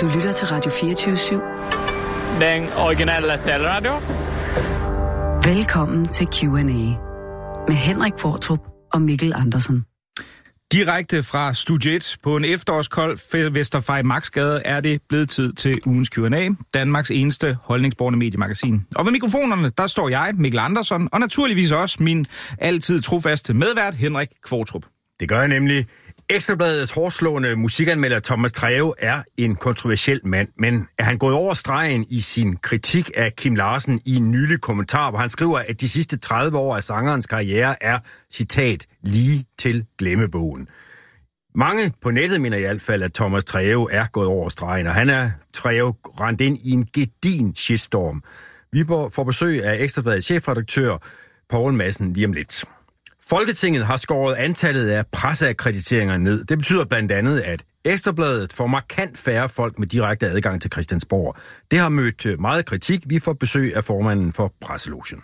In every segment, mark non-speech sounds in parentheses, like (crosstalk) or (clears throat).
Du lytter til Radio 24-7. Den originale taleradio. Velkommen til Q&A med Henrik Fortrup og Mikkel Andersen. Direkte fra Studie 1 på en efterårskold Vesterfej Maxgade er det blevet tid til ugens Q&A, Danmarks eneste holdningsborgende mediemagasin. Og ved mikrofonerne, der står jeg, Mikkel Andersen, og naturligvis også min altid trofaste medvært, Henrik Kvartrup. Det gør jeg nemlig. Ekstrabladets hårdslående musikanmelder Thomas Treve er en kontroversiel mand, men er han gået over stregen i sin kritik af Kim Larsen i en nylig kommentar, hvor han skriver, at de sidste 30 år af sangerens karriere er, citat, lige til glemmebogen. Mange på nettet mener i hvert fald, at Thomas Treve er gået over stregen, og han er Treve rendt ind i en gedin shitstorm. Vi får besøg af Ekstrabladets chefredaktør, Poul Madsen, lige om lidt. Folketinget har skåret antallet af presseakkrediteringer ned. Det betyder blandt andet, at Ekstrabladet får markant færre folk med direkte adgang til Christiansborg. Det har mødt øh, meget kritik. Vi får besøg af formanden for Presselogen.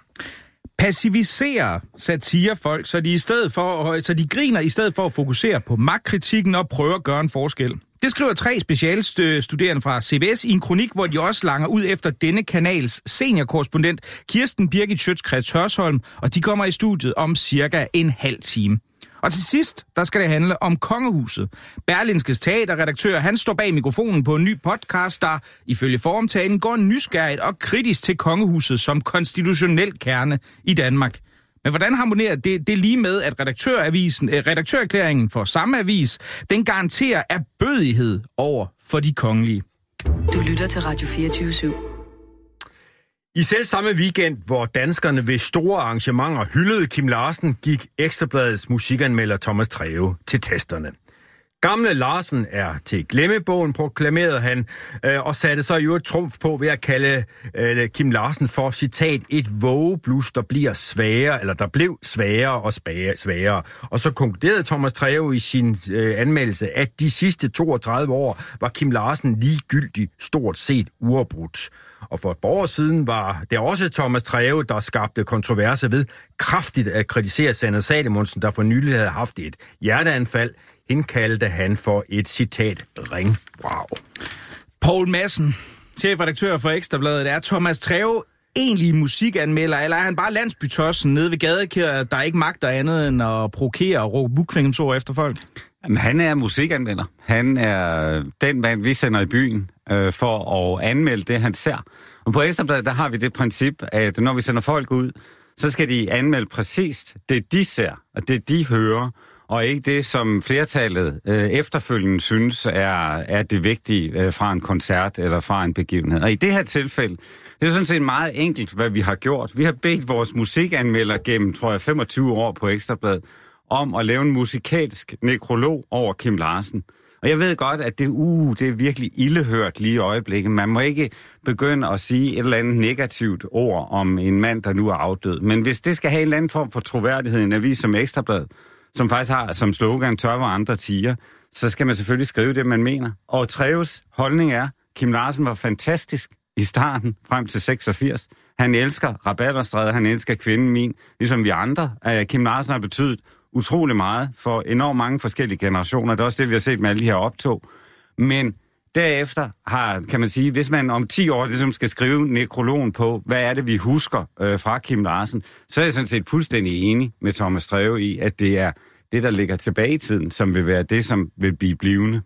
Passivisere satirefolk, så de, i stedet for, så de griner i stedet for at fokusere på magtkritikken og prøve at gøre en forskel. Det skriver tre specialstuderende fra CBS i en kronik, hvor de også langer ud efter denne kanals seniorkorrespondent Kirsten Birgit Schøtzgrads Hørsholm, og de kommer i studiet om cirka en halv time. Og til sidst, der skal det handle om kongehuset. Berlinskes teaterredaktør, han står bag mikrofonen på en ny podcast, der ifølge formtalen går nysgerrigt og kritisk til kongehuset som konstitutionel kerne i Danmark. Men hvordan harmonerer det, det lige med, at redaktøravisen, eh, redaktørerklæringen for samme avis, den garanterer erbødighed over for de kongelige? Du lytter til Radio 24 /7. I selv samme weekend, hvor danskerne ved store arrangementer hyldede Kim Larsen, gik Ekstrabladets musikanmelder Thomas Treve til testerne. Gamle Larsen er til glemmebogen, proklamerede han, øh, og satte så i øvrigt trumf på ved at kalde øh, Kim Larsen for, citat, et vågeblus, der bliver sværere, eller der blev sværere og sværere. Og så konkluderede Thomas Treve i sin øh, anmeldelse, at de sidste 32 år var Kim Larsen ligegyldig stort set uafbrudt. Og for et par år siden var det også Thomas Treve, der skabte kontroverser ved kraftigt at kritisere Sander Salomonsen, der for nylig havde haft et hjerteanfald hende kaldte han for et citat ringbrag. Paul Madsen, chefredaktør for Ekstrabladet, er Thomas Treve egentlig musikanmelder, eller er han bare landsbytossen nede ved gadekæret, der ikke magter andet end at provokere og råbe bukvingensord efter folk? Jamen, han er musikanmelder. Han er den mand, vi sender i byen øh, for at anmelde det, han ser. Og på Ekstrabladet, der har vi det princip, at når vi sender folk ud, så skal de anmelde præcist det, de ser, og det, de hører og ikke det, som flertallet øh, efterfølgende synes er, er det vigtige øh, fra en koncert eller fra en begivenhed. Og i det her tilfælde, det er sådan set meget enkelt, hvad vi har gjort. Vi har bedt vores musikanmelder gennem, tror jeg, 25 år på Ekstrabladet, om at lave en musikalsk nekrolog over Kim Larsen. Og jeg ved godt, at det, uh, det er virkelig ildehørt lige i øjeblikket. Man må ikke begynde at sige et eller andet negativt ord om en mand, der nu er afdød. Men hvis det skal have en eller anden form for troværdighed i en avis som Ekstrabladet, som faktisk har som slogan, tør hvor andre tiger, så skal man selvfølgelig skrive det, man mener. Og Treves holdning er, Kim Larsen var fantastisk i starten, frem til 86. Han elsker Rabatterstræde, han elsker kvinden min, ligesom vi andre. Øh, Kim Larsen har betydet utrolig meget for enormt mange forskellige generationer. Det er også det, vi har set med alle de her optog. Men derefter har, kan man sige, hvis man om 10 år ligesom skal skrive nekrologen på, hvad er det, vi husker øh, fra Kim Larsen, så er jeg sådan set fuldstændig enig med Thomas Treve i, at det er det, der ligger tilbage i tiden, som vil være det, som vil blive blivende.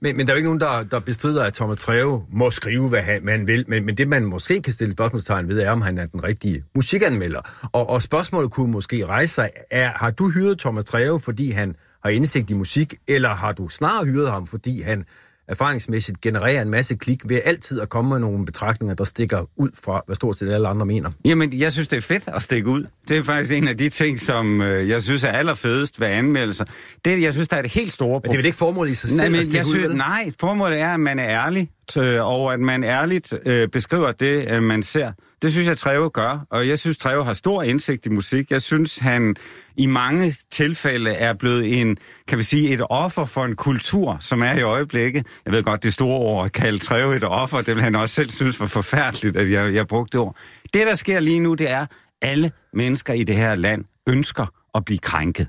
Men, men der er jo ikke nogen, der, der bestrider, at Thomas Treve må skrive, hvad han, man vil. Men, men det, man måske kan stille spørgsmålstegn ved, er, om han er den rigtige musikanmelder. Og, og spørgsmålet kunne måske rejse sig, er, har du hyret Thomas Treve, fordi han har indsigt i musik, eller har du snarere hyret ham, fordi han erfaringsmæssigt genererer en masse klik ved altid at komme med nogle betragtninger, der stikker ud fra, hvad stort set alle andre mener. Jamen, jeg synes, det er fedt at stikke ud. Det er faktisk en af de ting, som øh, jeg synes er allerfedest ved anmeldelser. Det, jeg synes, der er det helt store problem. Men det er vel ikke formålet i sig selv nej, at stikke synes, ud? Nej, formålet er, at man er ærlig, øh, og at man ærligt øh, beskriver det, øh, man ser. Det synes jeg, Treve gør, og jeg synes, Treve har stor indsigt i musik. Jeg synes, han i mange tilfælde er blevet en, kan vi sige, et offer for en kultur, som er i øjeblikket. Jeg ved godt, det store ord at kalde Treve et offer, det vil han også selv synes var forfærdeligt, at jeg, jeg brugte det ord. Det, der sker lige nu, det er, alle mennesker i det her land ønsker at blive krænket.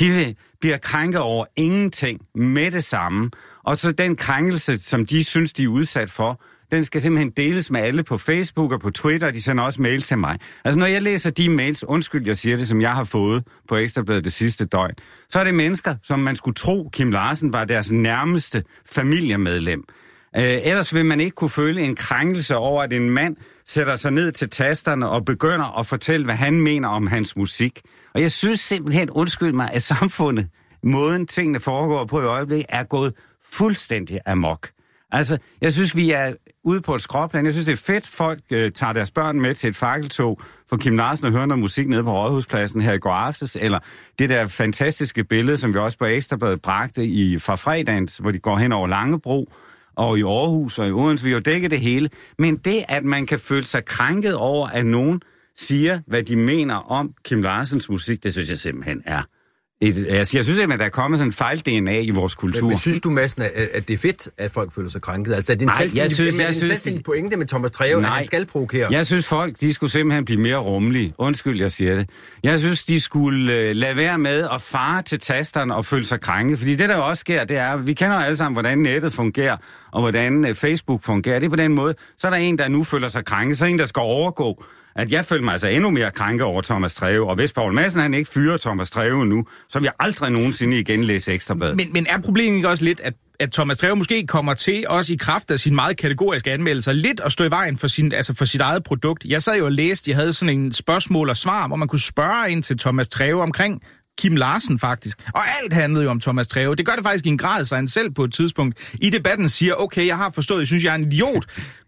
De bliver krænket over ingenting med det samme. Og så den krænkelse, som de synes, de er udsat for, den skal simpelthen deles med alle på Facebook og på Twitter, og de sender også mails til mig. Altså når jeg læser de mails, undskyld jeg siger det, som jeg har fået på Ekstrabladet det sidste døgn, så er det mennesker, som man skulle tro, Kim Larsen var deres nærmeste familiemedlem. Øh, ellers vil man ikke kunne føle en krænkelse over, at en mand sætter sig ned til tasterne og begynder at fortælle, hvad han mener om hans musik. Og jeg synes simpelthen, undskyld mig, at samfundet, måden tingene foregår på i øjeblikket, er gået fuldstændig amok. Altså, jeg synes, vi er ude på et skråplan. Jeg synes, det er fedt, folk øh, tager deres børn med til et fakkeltog for Kim Larsen og hører noget musik nede på Rådhuspladsen her i går aftes, eller det der fantastiske billede, som vi også på Ekstrabladet bragte i, fra fredagens, hvor de går hen over Langebro, og i Aarhus og i Odense, vi har jo dækket det hele. Men det, at man kan føle sig krænket over, at nogen siger, hvad de mener om Kim Larsens musik, det synes jeg simpelthen er et, altså, jeg synes simpelthen, at der er kommet sådan en fejl-DNA i vores kultur. Men, men synes du, Madsen, at, at det er fedt, at folk føler sig krænket? Altså, er det en Nej, selvstændig, jeg synes- men jeg det en synes, selvstændig de- pointe med Thomas Treve, at han skal provokere? Jeg synes, folk de skulle simpelthen blive mere rummelige. Undskyld, jeg siger det. Jeg synes, de skulle øh, lade være med at fare til tasterne og føle sig krænket. Fordi det, der også sker, det er, vi kender alle sammen, hvordan nettet fungerer, og hvordan øh, Facebook fungerer. Det er på den måde. Så er der en, der nu føler sig krænket. Så er en, der skal overgå at jeg føler mig altså endnu mere krænket over Thomas Treve. Og hvis Paul Madsen han ikke fyrer Thomas Treve nu, så vil jeg aldrig nogensinde igen læse Ekstrabladet. Men, men er problemet ikke også lidt, at, at Thomas Treve måske kommer til, også i kraft af sin meget kategoriske anmeldelser, lidt at stå i vejen for, sin, altså for sit eget produkt? Jeg sad jo og læste, de havde sådan en spørgsmål og svar, hvor man kunne spørge ind til Thomas Treve omkring Kim Larsen faktisk. Og alt handlede jo om Thomas Treve. Det gør det faktisk i en grad, så han selv på et tidspunkt i debatten siger, okay, jeg har forstået, jeg synes, jeg er en idiot.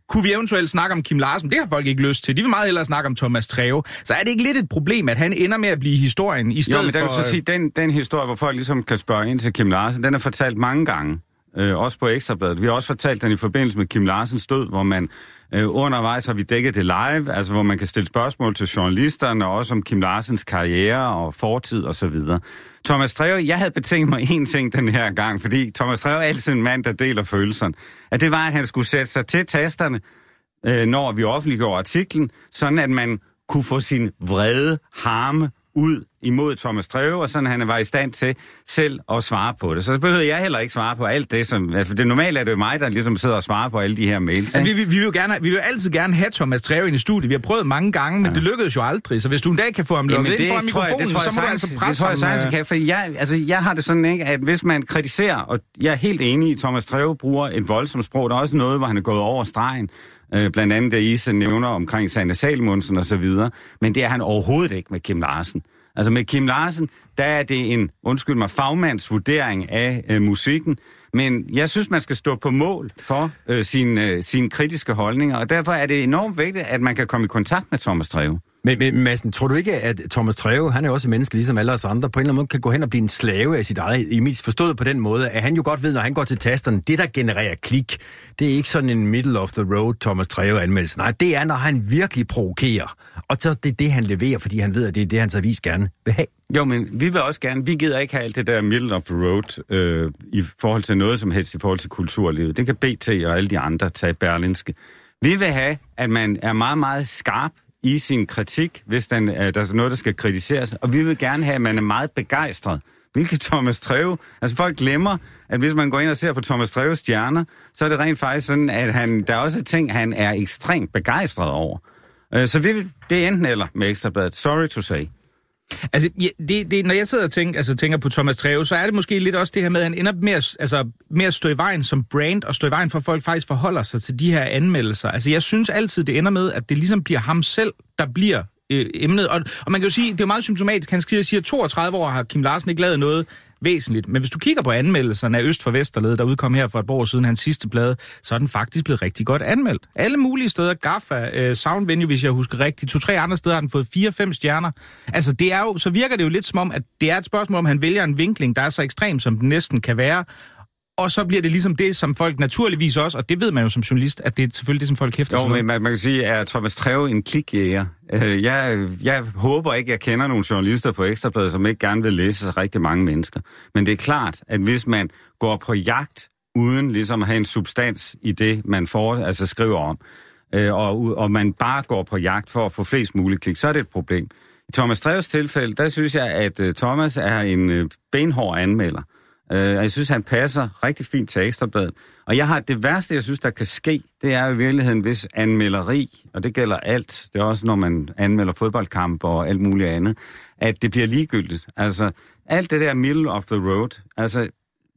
Kunne vi eventuelt snakke om Kim Larsen? Det har folk ikke lyst til. De vil meget hellere snakke om Thomas Treve. Så er det ikke lidt et problem, at han ender med at blive historien i stedet Jo, men der for... vil så sige, den, den historie, hvor folk ligesom kan spørge ind til Kim Larsen, den er fortalt mange gange. Øh, også på Ekstrabladet. Vi har også fortalt den i forbindelse med Kim Larsens død, hvor man øh, undervejs har vi dækket det live, altså hvor man kan stille spørgsmål til journalisterne, og også om Kim Larsens karriere og fortid osv. Thomas Treve, jeg havde betinget mig én ting den her gang, fordi Thomas Treve er altid en mand, der deler følelserne. At det var, at han skulle sætte sig til tasterne, øh, når vi offentliggjorde artiklen, sådan at man kunne få sin vrede harme ud imod Thomas Treve, og sådan han var i stand til selv at svare på det. Så behøvede jeg heller ikke svare på alt det, som... Altså, det normale er det jo mig, der ligesom sidder og svarer på alle de her mails. Altså, vi, vi, vi, vil jo gerne, vi vil altid gerne have Thomas Treve ind i studiet. Vi har prøvet mange gange, men ja. det lykkedes jo aldrig. Så hvis du en dag kan få ham lukket ind foran tror jeg- mikrofonen, så må du altså presse Det tror jeg ham. sagtens, øh, jeg kan, for jeg, altså, jeg har det sådan, ikke, at hvis man kritiserer, og jeg er helt enig i, at Thomas Treve bruger et voldsomt sprog, der er også noget, hvor han er gået over stregen, øh, blandt andet det Isa nævner omkring Sande Salmonsen og så videre, men det er han overhovedet ikke med Kim Larsen. Altså med Kim Larsen, der er det en, undskyld mig, fagmandsvurdering af øh, musikken, men jeg synes, man skal stå på mål for øh, sine øh, sin kritiske holdninger, og derfor er det enormt vigtigt, at man kan komme i kontakt med Thomas Treve. Men, men Madsen, tror du ikke, at Thomas Treve, han er også et menneske, ligesom alle os andre, på en eller anden måde kan gå hen og blive en slave af sit eget image, forstået på den måde, at han jo godt ved, når han går til tasterne, det der genererer klik, det er ikke sådan en middle of the road Thomas Treve anmeldelse. Nej, det er, når han virkelig provokerer. Og så det er det, han leverer, fordi han ved, at det er det, hans avis gerne vil have. Jo, men vi vil også gerne, vi gider ikke have alt det der middle of the road øh, i forhold til noget som helst i forhold til kulturlivet. Det kan BT og alle de andre tage berlinske. Vi vil have, at man er meget, meget skarp i sin kritik, hvis den, øh, der er noget, der skal kritiseres. Og vi vil gerne have, at man er meget begejstret. Hvilket (laughs) Thomas Treve... Altså folk glemmer, at hvis man går ind og ser på Thomas Treves stjerner, så er det rent faktisk sådan, at han, der er også ting, han er ekstremt begejstret over. Øh, så vi, det er enten eller med Ekstrabladet. Sorry to say. Altså, ja, det, det, når jeg sidder og tænker, altså, tænker på Thomas Treve, så er det måske lidt også det her med, at han ender med at, altså, med at stå i vejen som brand, og stå i vejen for, at folk faktisk forholder sig til de her anmeldelser. Altså, jeg synes altid, det ender med, at det ligesom bliver ham selv, der bliver øh, emnet. Og, og man kan jo sige, det er jo meget symptomatisk. Han siger, siger 32 år har Kim Larsen ikke lavet noget væsentligt. Men hvis du kigger på anmeldelserne af Øst for Vesterled, der udkom her for et år siden, hans sidste blad, så er den faktisk blevet rigtig godt anmeldt. Alle mulige steder, Gaffa, øh, Sound Venue, hvis jeg husker rigtigt, to-tre andre steder har den fået fire-fem stjerner. Altså, det er jo, så virker det jo lidt som om, at det er et spørgsmål, om han vælger en vinkling, der er så ekstrem, som den næsten kan være, og så bliver det ligesom det, som folk naturligvis også, og det ved man jo som journalist, at det er selvfølgelig det, som folk hæfter sig Jo, ved. men man, man kan sige, at Thomas Treve en klikjæger. Øh, jeg, jeg håber ikke, jeg kender nogle journalister på Ekstrabladet, som ikke gerne vil læse rigtig mange mennesker. Men det er klart, at hvis man går på jagt uden ligesom at have en substans i det, man får, altså skriver om, øh, og, og man bare går på jagt for at få flest mulige klik, så er det et problem. I Thomas Treves tilfælde, der synes jeg, at uh, Thomas er en benhård anmelder. Uh, jeg synes, han passer rigtig fint til Ekstrabladet. Og jeg har det værste, jeg synes, der kan ske, det er i virkeligheden, hvis anmelderi, og det gælder alt, det er også, når man anmelder fodboldkamp og alt muligt andet, at det bliver ligegyldigt. Altså, alt det der middle of the road, altså,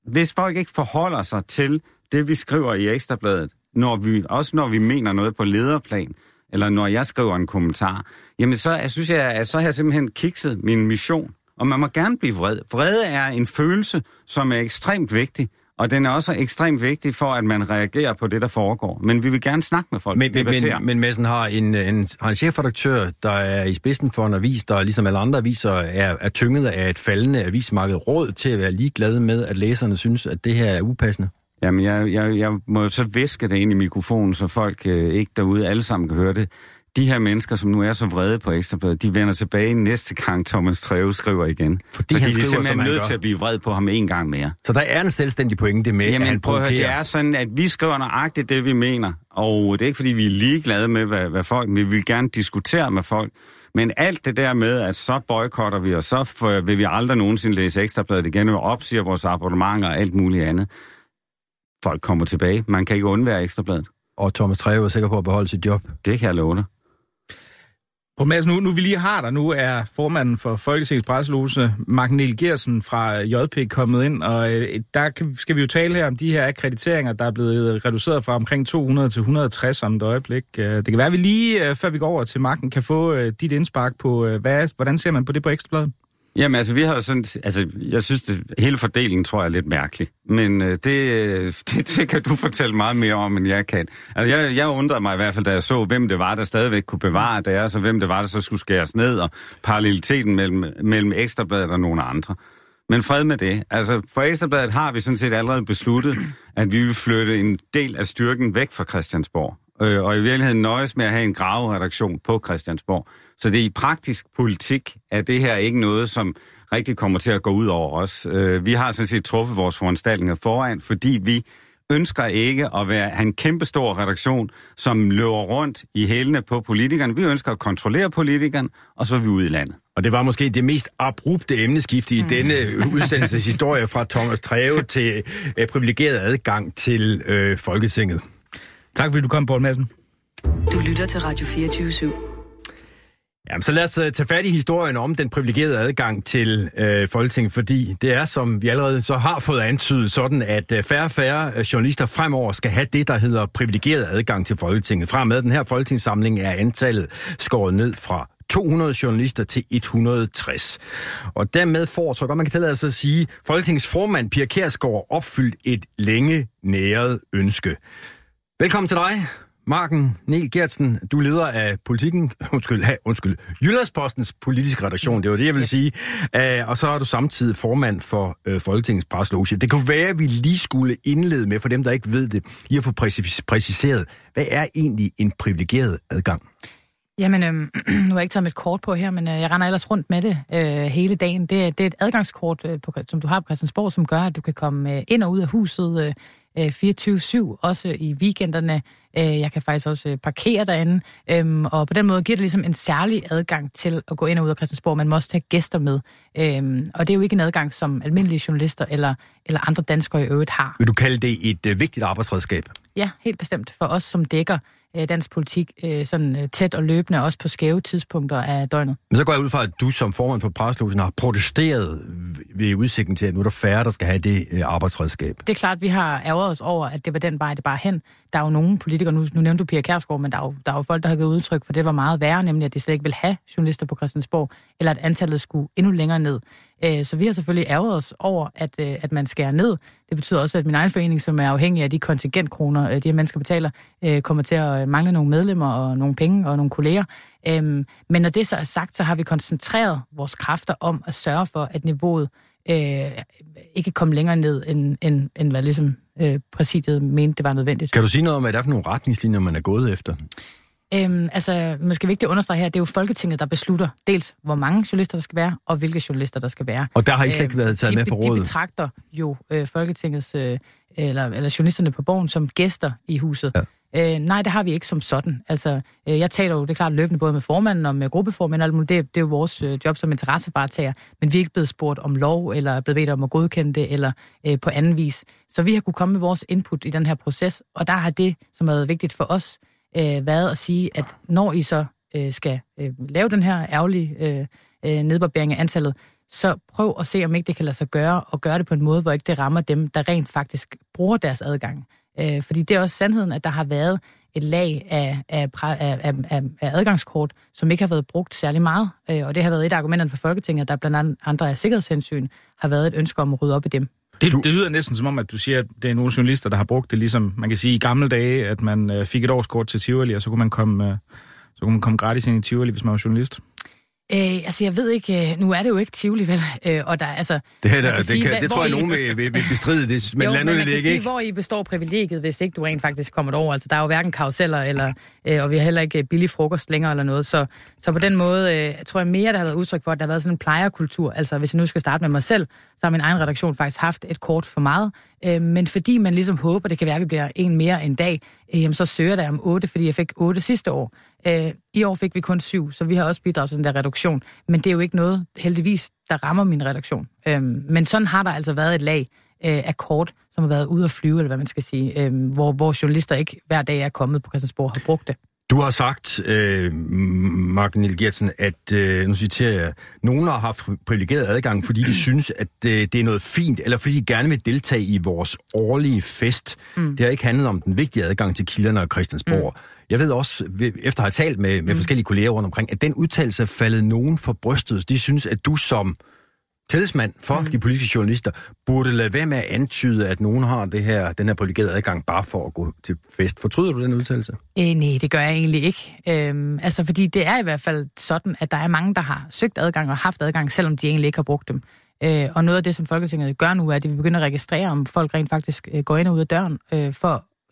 hvis folk ikke forholder sig til det, vi skriver i Ekstrabladet, når vi, også når vi mener noget på lederplan, eller når jeg skriver en kommentar, jamen så jeg synes jeg, at så har jeg simpelthen kikset min mission. Og man må gerne blive vred. Vrede er en følelse, som er ekstremt vigtig, og den er også ekstremt vigtig for, at man reagerer på det, der foregår. Men vi vil gerne snakke med folk. Men, men, men, men Madsen har en, en, har en chefredaktør, der er i spidsen for en avis, der ligesom alle andre aviser er, er tynget af et faldende avismarked. Råd til at være ligeglade med, at læserne synes, at det her er upassende. Jamen, jeg, jeg, jeg må så viske det ind i mikrofonen, så folk øh, ikke derude alle sammen kan høre det. De her mennesker, som nu er så vrede på Ekstrabladet, de vender tilbage næste gang Thomas Treve skriver igen. Fordi, Fordi han de er skriver, simpelthen nødt til at blive vred på ham en gang mere. Så der er en selvstændig pointe med, at Jamen, han prøv at høre, det er sådan, at vi skriver nøjagtigt det, vi mener. Og det er ikke, fordi vi er ligeglade med, hvad, hvad folk... Vi vil gerne diskutere med folk. Men alt det der med, at så boykotter vi, og så vil vi aldrig nogensinde læse Ekstrabladet igen, og opsiger vores abonnementer og alt muligt andet. Folk kommer tilbage. Man kan ikke undvære Ekstrabladet. Og Thomas Treve er sikker på at beholde sit job. Det kan jeg love dig. På Mads, nu, nu vi lige har dig, nu er formanden for Folketingets presselose, Mark Niel Gersen fra øh, JP kommet ind, og øh, der kan, skal vi jo tale her om de her akkrediteringer, der er blevet øh, reduceret fra omkring 200 til 160 om et øjeblik. Øh, Det kan være, at vi lige, øh, før vi går over til Marken, kan få øh, dit indspark på, øh, hvad, hvordan ser man på det på Ekstrabladet? Jamen altså, vi har sådan, altså, jeg synes, det, hele fordelingen tror jeg er lidt mærkelig. Men øh, det, øh, (laughs) det, det kan du fortælle meget mere om, end jeg kan. Altså, jeg, jeg undrede mig i hvert fald, da jeg så, hvem det var, der stadigvæk kunne bevare deres, og hvem det var, der så skulle skæres ned, og paralleliteten mellem, mellem Ekstrabladet og nogle andre. Men fred med det. Altså, for Ekstrabladet har vi sådan set allerede besluttet, at vi vil flytte en del af styrken væk fra Christiansborg. Øh, og i virkeligheden nøjes med at have en graveredaktion på Christiansborg. Så det er i praktisk politik, at det her ikke noget, som rigtig kommer til at gå ud over os. Øh, vi har sådan set truffet vores foranstaltninger foran, fordi vi ønsker ikke at være, have en kæmpestor redaktion, som løber rundt i hælene på politikerne. Vi ønsker at kontrollere politikerne, og så er vi ude i landet. Og det var måske det mest abrupte emneskifte i denne (laughs) udsendelses historie fra Thomas Treve til øh, privilegeret adgang til øh, Folketinget. Tak fordi du kom, Poul Madsen. Du lytter til Radio 24 /7. Jamen, så lad os øh, tage fat i historien om den privilegerede adgang til øh, Folketinget, fordi det er, som vi allerede så har fået antydet, sådan at øh, færre og færre øh, journalister fremover skal have det, der hedder privilegeret adgang til Folketinget. Fra med den her folketingssamling er antallet skåret ned fra 200 journalister til 160. Og dermed får, tror jeg godt, man kan tillade sig at sige, Folketingets formand Pia Kærsgaard opfyldt et længe næret ønske. Velkommen til dig, Marken Niel Gertsen. Du er leder af politikken, (laughs) undskyld, ha, undskyld, Jyllandspostens politiske redaktion, det var det, jeg vil sige. Uh, og så er du samtidig formand for uh, Folketingets presloge. Det kunne være, at vi lige skulle indlede med, for dem, der ikke ved det, lige at få præcis- præciseret, hvad er egentlig en privilegeret adgang? Jamen, øhm, (clears throat) nu har jeg ikke taget mit kort på her, men øh, jeg render ellers rundt med det øh, hele dagen. Det, er- det er et adgangskort, øh, på, som du har på Christiansborg, som gør, at du kan komme øh, ind og ud af huset øh, øh, 24-7, også i weekenderne. Øh, jeg kan faktisk også øh, parkere derinde, øhm, og på den måde giver det ligesom en særlig adgang til at gå ind og ud af Christiansborg. Man må også tage gæster med, øhm, og det er jo ikke en adgang, som almindelige journalister eller, eller andre danskere i øvrigt har. Vil du kalde det et uh, vigtigt arbejdsredskab? Ja, helt bestemt. For os, som dækker øh, dansk politik øh, sådan øh, tæt og løbende, også på skæve tidspunkter af døgnet. Men så går jeg ud fra, at du som formand for preslogen har protesteret ved udsigten til, at nu er der færre, der skal have det arbejdsredskab. Det er klart, vi har ærget os over, at det var den vej, det bare hen. Der er jo nogle politikere, nu, nu nævnte du Pia Kærsgaard, men der er, jo, der er jo folk, der har givet udtryk for, det var meget værre, nemlig at de slet ikke vil have journalister på Christiansborg, eller at antallet skulle endnu længere ned. Øh, så vi har selvfølgelig ærget os over, at, øh, at man skærer ned. Det betyder også, at min egen forening, som er afhængig af de kontingentkroner, øh, de her mennesker betaler, kommer til at mangle nogle medlemmer og nogle penge og nogle kolleger. Øhm, men når det så er sagt, så har vi koncentreret vores kræfter om at sørge for, at niveauet øh, ikke kom længere ned, end, end, end hvad ligesom øh, præsidiet mente, det var nødvendigt. Kan du sige noget om, hvad det er for nogle retningslinjer, man er gået efter? Øhm, altså, måske vigtigt at understrege her, det er jo Folketinget, der beslutter dels, hvor mange journalister der skal være, og hvilke journalister der skal være. Og der har I slet ikke været taget de, med på De rådet? betragter jo øh, Folketingets, øh, eller, eller journalisterne på borgen, som gæster i huset. Ja. Øh, nej, det har vi ikke som sådan. Altså, øh, jeg taler jo, det er klart, løbende både med formanden og med gruppeformanden, og det, det er jo vores øh, job som interessevaretager, men vi er ikke blevet spurgt om lov, eller blevet bedt om at godkende det, eller øh, på anden vis. Så vi har kunne komme med vores input i den her proces, og der har det, som har været vigtigt for os, øh, været at sige, at når I så øh, skal øh, lave den her ærgerlige øh, øh, nedbarbering af antallet, så prøv at se, om ikke det kan lade sig gøre, og gøre det på en måde, hvor ikke det rammer dem, der rent faktisk bruger deres adgang. Øh, fordi det er også sandheden, at der har været et lag af, af, af, af, af adgangskort, som ikke har været brugt særlig meget. Øh, og det har været et af argumenterne for Folketinget, der blandt andet andre af sikkerhedshensyn har været et ønske om at rydde op i dem. Det, det lyder næsten som om, at du siger, at det er nogle journalister, der har brugt det, ligesom man kan sige i gamle dage, at man øh, fik et årskort til Tivoli, og så kunne man komme, øh, så kunne man komme gratis ind i Tivoli, hvis man var journalist. Øh, altså, jeg ved ikke, øh, nu er det jo ikke Tivoli, vel? (laughs) Øh, og der, altså, det, her, der, det, sige, kan, hvad, det tror jeg, I... nogen vil, vil, vil bestride, det, (laughs) men jo, lad nu det ikke. Sige, hvor I består privilegiet, hvis ikke du rent faktisk kommer over. Altså, der er jo hverken karuseller, eller, øh, og vi har heller ikke billig frokost længere eller noget. Så, så på den måde øh, tror jeg mere, der har været udtryk for, at der har været sådan en plejerkultur. Altså, hvis jeg nu skal starte med mig selv, så har min egen redaktion faktisk haft et kort for meget. Øh, men fordi man ligesom håber, det kan være, at vi bliver en mere en dag, øh, jamen, så søger der om otte, fordi jeg fik otte sidste år. Øh, I år fik vi kun syv, så vi har også bidraget til den der reduktion. Men det er jo ikke noget, heldigvis, der rammer min redaktion. Øh, men sådan har der altså været et lag øh, af kort, som har været ude at flyve, eller hvad man skal sige, øh, hvor, hvor journalister ikke hver dag er kommet på Christiansborg har brugt det. Du har sagt, øh, Mark Niel Gertsen, at, øh, nu citerer jeg, nogen har haft privilegeret adgang, fordi de synes, at det, det er noget fint, eller fordi de gerne vil deltage i vores årlige fest. Mm. Det har ikke handlet om den vigtige adgang til kilderne og Christiansborg. Mm. Jeg ved også, efter at have talt med, med mm. forskellige kolleger rundt omkring, at den udtalelse er faldet nogen for brystet. De synes, at du som tillidsmand for mm. de politiske journalister burde lade være med at antyde, at nogen har det her, den her privilegerede adgang bare for at gå til fest. Fortryder du den udtalelse? Øh, nej, det gør jeg egentlig ikke. Øhm, altså, fordi det er i hvert fald sådan, at der er mange, der har søgt adgang og haft adgang, selvom de egentlig ikke har brugt dem. Øh, og noget af det, som Folketinget gør nu, er, at de vil begynde at registrere, om folk rent faktisk øh, går ind og ud af døren, øh,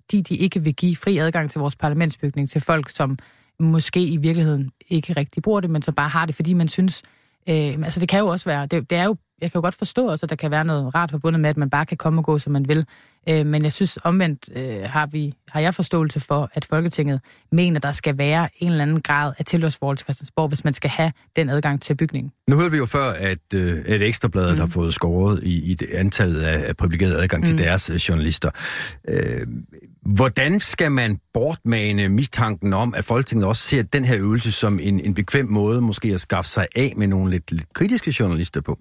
fordi de ikke vil give fri adgang til vores parlamentsbygning til folk, som måske i virkeligheden ikke rigtig bruger det, men som bare har det, fordi man synes, Øh, altså det kan jo også være, det, det er jo, jeg kan jo godt forstå også, at der kan være noget rart forbundet med, at man bare kan komme og gå, som man vil. Øh, men jeg synes omvendt øh, har, vi, har jeg forståelse for, at Folketinget mener, der skal være en eller anden grad af tilhørsforhold til Christiansborg, hvis man skal have den adgang til bygningen. Nu hørte vi jo før, at, øh, at Ekstrabladet mm. har fået skåret i, i det antallet af, af privilegerede adgang mm. til deres øh, journalister. Øh, Hvordan skal man bortmane mistanken om, at Folketinget også ser den her øvelse som en, en bekvem måde måske at skaffe sig af med nogle lidt, lidt kritiske journalister på?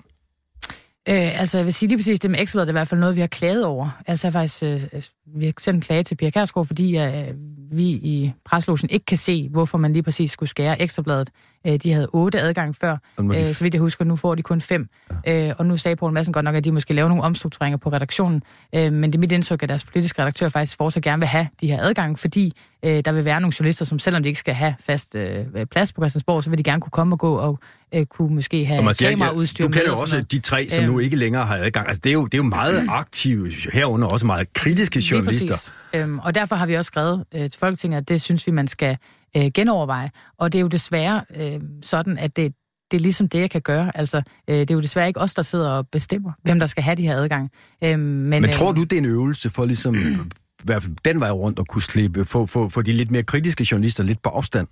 Øh, altså, jeg vil sige lige præcis, det med Ekstrabladet er i hvert fald noget, vi har klaget over. Altså, faktisk, øh, øh vi har sendt en klage til Pia Kærsgaard, fordi øh, vi i preslogen ikke kan se, hvorfor man lige præcis skulle skære Ekstrabladet. Øh, de havde otte adgang før, øh, så vidt jeg husker, nu får de kun fem. Ja. Øh, og nu sagde Poul Madsen godt nok, at de måske laver nogle omstruktureringer på redaktionen. Øh, men det er mit indtryk, at deres politiske redaktør faktisk fortsat gerne vil have de her adgang, fordi øh, der vil være nogle journalister, som selvom de ikke skal have fast øh, plads på Christiansborg, så vil de gerne kunne komme og gå og øh, kunne måske have siger, kameraudstyr med. Du kender jo også de tre, som nu ikke længere har adgang. Altså, det, er jo, det er jo meget (clears throat) aktive, herunder også meget kritiske journalister. Øhm, og derfor har vi også skrevet øh, til Folketinget, at det synes vi, man skal øh, genoverveje. Og det er jo desværre øh, sådan, at det, det er ligesom det, jeg kan gøre. Altså, øh, det er jo desværre ikke os, der sidder og bestemmer, hvem der skal have de her adgang. Øh, men, men tror øh, du, det er en øvelse for ligesom, (clears throat) i hvert fald den vej rundt at kunne slippe, få, få, få de lidt mere kritiske journalister lidt på afstand?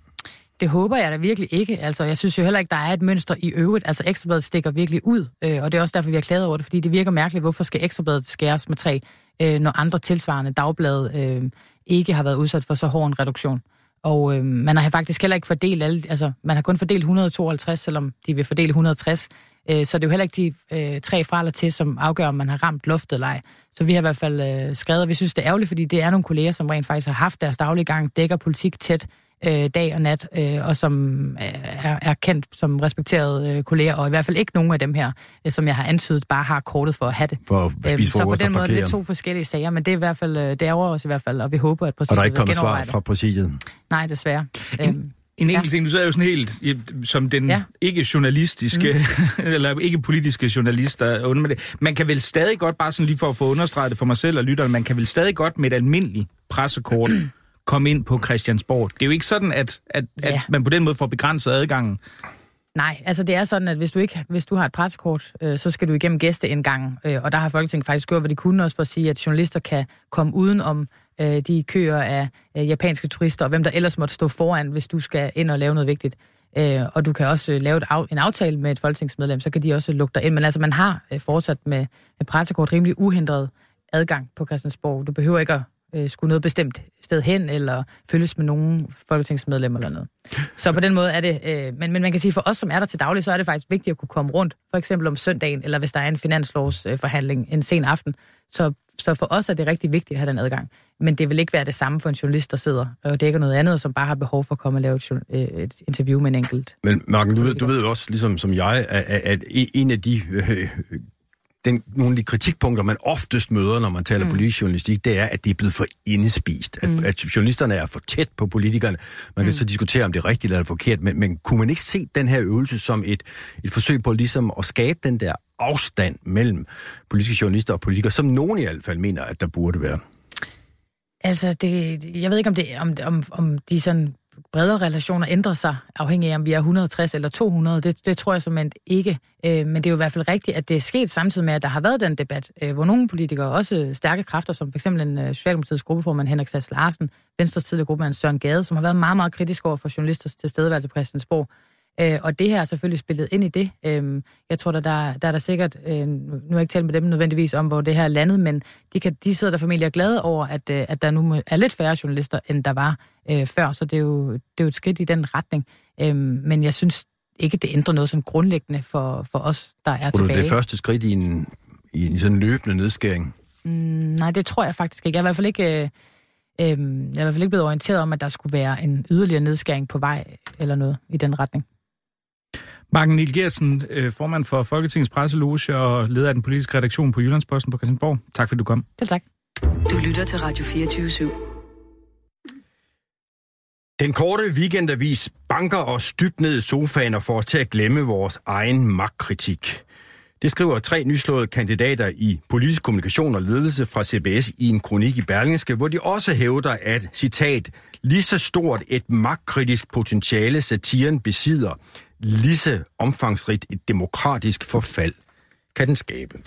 Det håber jeg da virkelig ikke. Altså, jeg synes jo heller ikke, der er et mønster i øvrigt. Altså, Ekstrabladet stikker virkelig ud, øh, og det er også derfor, vi har klaget over det, fordi det virker mærkeligt, hvorfor skal Ekstrabladet skæres med tre, øh, når andre tilsvarende dagblade øh, ikke har været udsat for så hård en reduktion. Og øh, man har faktisk heller ikke fordelt alle, altså man har kun fordelt 152, selvom de vil fordele 160. Øh, så det er jo heller ikke de øh, tre fra eller til, som afgør, om man har ramt luftet eller ej. Så vi har i hvert fald øh, skrevet, og vi synes, det er ærgerligt, fordi det er nogle kolleger, som rent faktisk har haft deres daglige gang, dækker politik tæt, øh, dag og nat, øh, og som er, er kendt som respekterede øh, kolleger, og i hvert fald ikke nogen af dem her, øh, som jeg har antydet, bare har kortet for at have det. For at øhm, så på den måde det er to forskellige sager, men det er i hvert fald, øh, det er over os i hvert fald, og vi håber, at præsidiet Og der er ikke kommet svar fra præsidiet? Nej, desværre. En, øhm, en enkelt ja. ting, du så er jo sådan helt, som den ja. ikke-journalistiske, mm. (laughs) eller ikke-politiske journalist, der med det. Man kan vel stadig godt, bare sådan lige for at få understreget det for mig selv og lytterne, man kan vel stadig godt med et almindeligt pressekort komme ind på Christiansborg. Det er jo ikke sådan, at, at, ja. at man på den måde får begrænset adgangen. Nej, altså det er sådan, at hvis du ikke hvis du har et pressekort, øh, så skal du igennem gæste en gang. Øh, og der har Folketinget faktisk gjort, hvad de kunne også for at sige, at journalister kan komme uden om øh, de køer af øh, japanske turister, og hvem der ellers måtte stå foran, hvis du skal ind og lave noget vigtigt. Øh, og du kan også øh, lave et af, en aftale med et folketingsmedlem, så kan de også lukke dig ind. Men altså, man har øh, fortsat med, med pressekort rimelig uhindret adgang på Christiansborg. Du behøver ikke at øh, skulle noget bestemt sted hen, eller følges med nogen folketingsmedlemmer eller noget. Så på den måde er det, øh, men, men man kan sige, for os, som er der til daglig, så er det faktisk vigtigt at kunne komme rundt, for eksempel om søndagen, eller hvis der er en finanslovsforhandling øh, en sen aften. Så, så for os er det rigtig vigtigt at have den adgang. Men det vil ikke være det samme for en journalist, der sidder og dækker noget andet, som bare har behov for at komme og lave et, øh, et interview med en enkelt. Men Marken, du ved, du ved jo også, ligesom som jeg, at, at en af de øh, den, nogle af de kritikpunkter, man oftest møder, når man taler mm. politisk journalistik, det er, at det er blevet for indespist. At, mm. at journalisterne er for tæt på politikerne. Man kan mm. så diskutere, om det er rigtigt eller forkert, men, men kunne man ikke se den her øvelse som et, et forsøg på ligesom at skabe den der afstand mellem politiske journalister og politikere, som nogen i hvert fald mener, at der burde være? Altså, det, jeg ved ikke, om, det, om, om, om de sådan bredere relationer ændrer sig, afhængig af, om vi er 160 eller 200. Det, det tror jeg simpelthen ikke. Øh, men det er jo i hvert fald rigtigt, at det er sket samtidig med, at der har været den debat, øh, hvor nogle politikere, også stærke kræfter, som f.eks. en øh, Socialdemokratiets gruppeformand Henrik Sass Larsen, Venstres tidligere gruppemand Søren Gade, som har været meget, meget kritisk over for journalisters tilstedeværelse på Christiansborg, Øh, og det her er selvfølgelig spillet ind i det. Øh, jeg tror, der, der, der er der sikkert, øh, nu har jeg ikke talt med dem nødvendigvis om, hvor det her er landet, men de, kan, de sidder der familier glade over, at, øh, at der nu er lidt færre journalister, end der var øh, før, så det er, jo, det er jo et skridt i den retning. Øh, men jeg synes ikke, det ændrer noget sådan grundlæggende for, for os, der er tror tilbage. Tror det er første skridt i en, i en sådan løbende nedskæring? Mm, nej, det tror jeg faktisk ikke. Jeg er i hvert fald ikke... Øh, øh, jeg er i hvert fald ikke blevet orienteret om, at der skulle være en yderligere nedskæring på vej eller noget i den retning. Marken Niel Gersen, øh, formand for Folketingets presseloge og leder af den politiske redaktion på Jyllandsposten på Christiansborg. Tak fordi du kom. Selv tak. Du lytter til Radio 24 /7. Den korte weekendavis banker os dybt ned i sofaen og får os til at glemme vores egen magtkritik. Det skriver tre nyslåede kandidater i politisk kommunikation og ledelse fra CBS i en kronik i Berlingske, hvor de også hævder, at, citat, lige så stort et magtkritisk potentiale satiren besidder, lige så omfangsrigt et demokratisk forfald kan den skabe.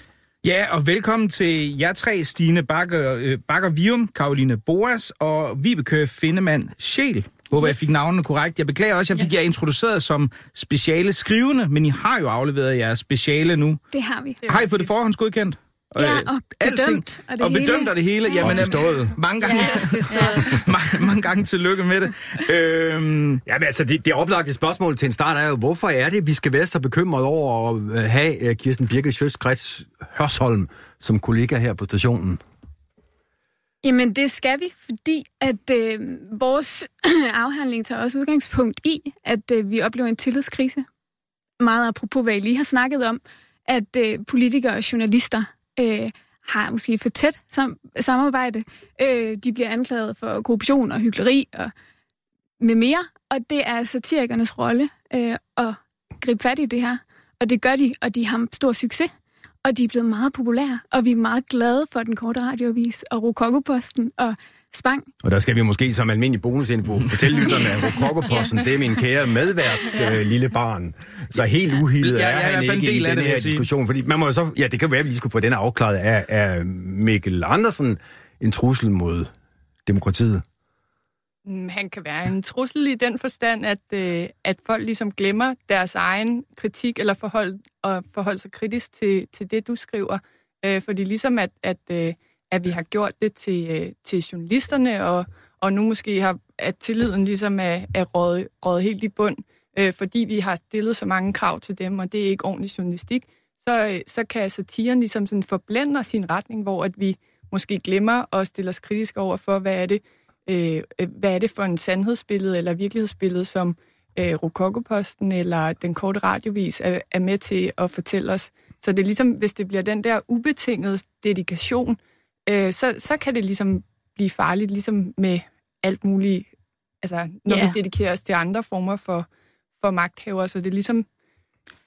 Ja, og velkommen til jer tre, Stine Bakker, øh, Bakker Vium, Karoline Boas og Vibeke Findemann Sjæl. Håber, yes. jeg fik navnene korrekt. Jeg beklager også, at jeg fik yes. jer introduceret som speciale skrivende, men I har jo afleveret jeres speciale nu. Det har vi. Har I fået det forhåndsgodkendt? Ja, og bedømt. Og, det og bedømt hele. og det hele. Jamen, og bestået. Mange gange, (laughs) ja, mange, mange gange tillykke med det. Øhm. Ja, men altså, det, det oplagte spørgsmål til en start er jo, hvorfor er det, vi skal være så bekymrede over at øh, have øh, Kirsten Birke Sjøtskreds Hørsholm som kollega her på stationen? Jamen, det skal vi, fordi at øh, vores (clears throat) afhandling tager også udgangspunkt i, at øh, vi oplever en tillidskrise. Meget apropos, hvad I lige har snakket om, at øh, politikere og journalister øh, har måske for tæt sam- samarbejde. Øh, de bliver anklaget for korruption og hyggeleri og med mere, og det er satirikernes rolle øh, at gribe fat i det her. Og det gør de, og de har stor succes. Og de er blevet meget populære, og vi er meget glade for den korte radioavis og Rokokoposten og Spang. Og der skal vi måske som almindelig bonusinfo (laughs) fortælle lytterne, at Rokokoposten, ja. det er min kære medværts ja. øh, lille barn. Så helt uhildet ja, er han ikke i den her diskussion. Fordi man må så, ja, det kan være, at vi skulle få den afklaret. af, af Mikkel Andersen en trussel mod demokratiet? Mm, han kan være en trussel i den forstand, at, øh, at folk ligesom glemmer deres egen kritik eller forhold, og forhold sig kritisk til, til det, du skriver. Øh, fordi ligesom at, at, øh, at vi har gjort det til, øh, til journalisterne, og, og nu måske har, at tilliden ligesom er, er rådet, rådet helt i bund, øh, fordi vi har stillet så mange krav til dem, og det er ikke ordentlig journalistik, så, øh, så kan satiren ligesom sådan forblænde sin retning, hvor at vi måske glemmer at stille os kritisk over for, hvad er det, øh, øh, hvad er det for en sandhedsbillede eller virkelighedsbillede, som øh, Rokokoposten eller den korte radiovis er, er med til at fortælle os. Så det er ligesom, hvis det bliver den der ubetingede dedikation, øh, så, så kan det ligesom blive farligt, ligesom med alt muligt, altså når yeah. vi dedikerer os til andre former for, for magthaver. Så det er ligesom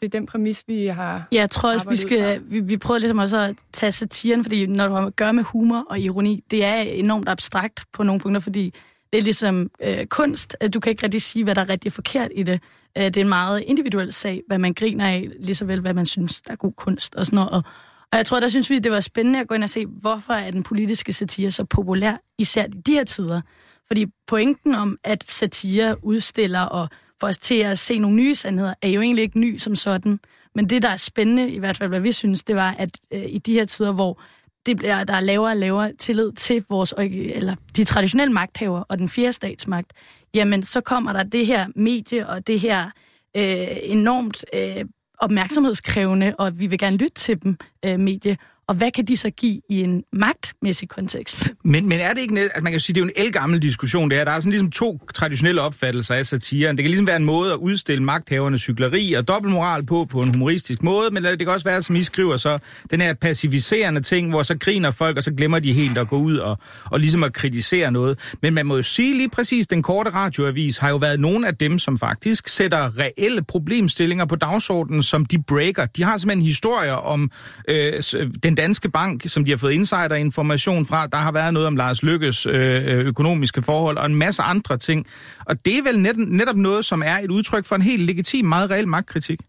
det er den præmis, vi har Ja, jeg tror også, vi, skal, vi, vi prøver ligesom også at tage satiren, fordi når du har at gøre med humor og ironi, det er enormt abstrakt på nogle punkter, fordi det er ligesom øh, kunst, at du kan ikke rigtig sige, hvad der er rigtig forkert i det. Øh, det er en meget individuel sag, hvad man griner af, lige så vel hvad man synes, der er god kunst og sådan noget. Og, og jeg tror, der synes vi, det var spændende at gå ind og se, hvorfor er den politiske satire så populær, især i de her tider. Fordi pointen om, at satire udstiller og får os til at se nogle nye sandheder, er jo egentlig ikke ny som sådan. Men det, der er spændende, i hvert fald hvad vi synes, det var, at øh, i de her tider, hvor det bliver, der er lavere og lavere tillid til vores, eller de traditionelle magthaver og den fjerde statsmagt, jamen så kommer der det her medie og det her øh, enormt øh, opmærksomhedskrævende, og vi vil gerne lytte til dem, øh, medie, og hvad kan de så give i en magtmæssig kontekst? Men, men er det ikke, at man kan sige, det er jo en elgammel diskussion, det her. Der er sådan ligesom to traditionelle opfattelser af satiren. Det kan ligesom være en måde at udstille magthavernes cykleri og dobbeltmoral på, på en humoristisk måde, men det kan også være, som I skriver så, den her passiviserende ting, hvor så griner folk, og så glemmer de helt at gå ud og, og ligesom at kritisere noget. Men man må jo sige lige præcis, den korte radioavis har jo været nogle af dem, som faktisk sætter reelle problemstillinger på dagsordenen, som de breaker. De har simpelthen historier om øh, den Danske Bank, som de har fået insiderinformation fra. Der har været noget om Lars Lykkes øh, øh, økonomiske forhold og en masse andre ting. Og det er vel net, netop noget, som er et udtryk for en helt legitim, meget reel magtkritik.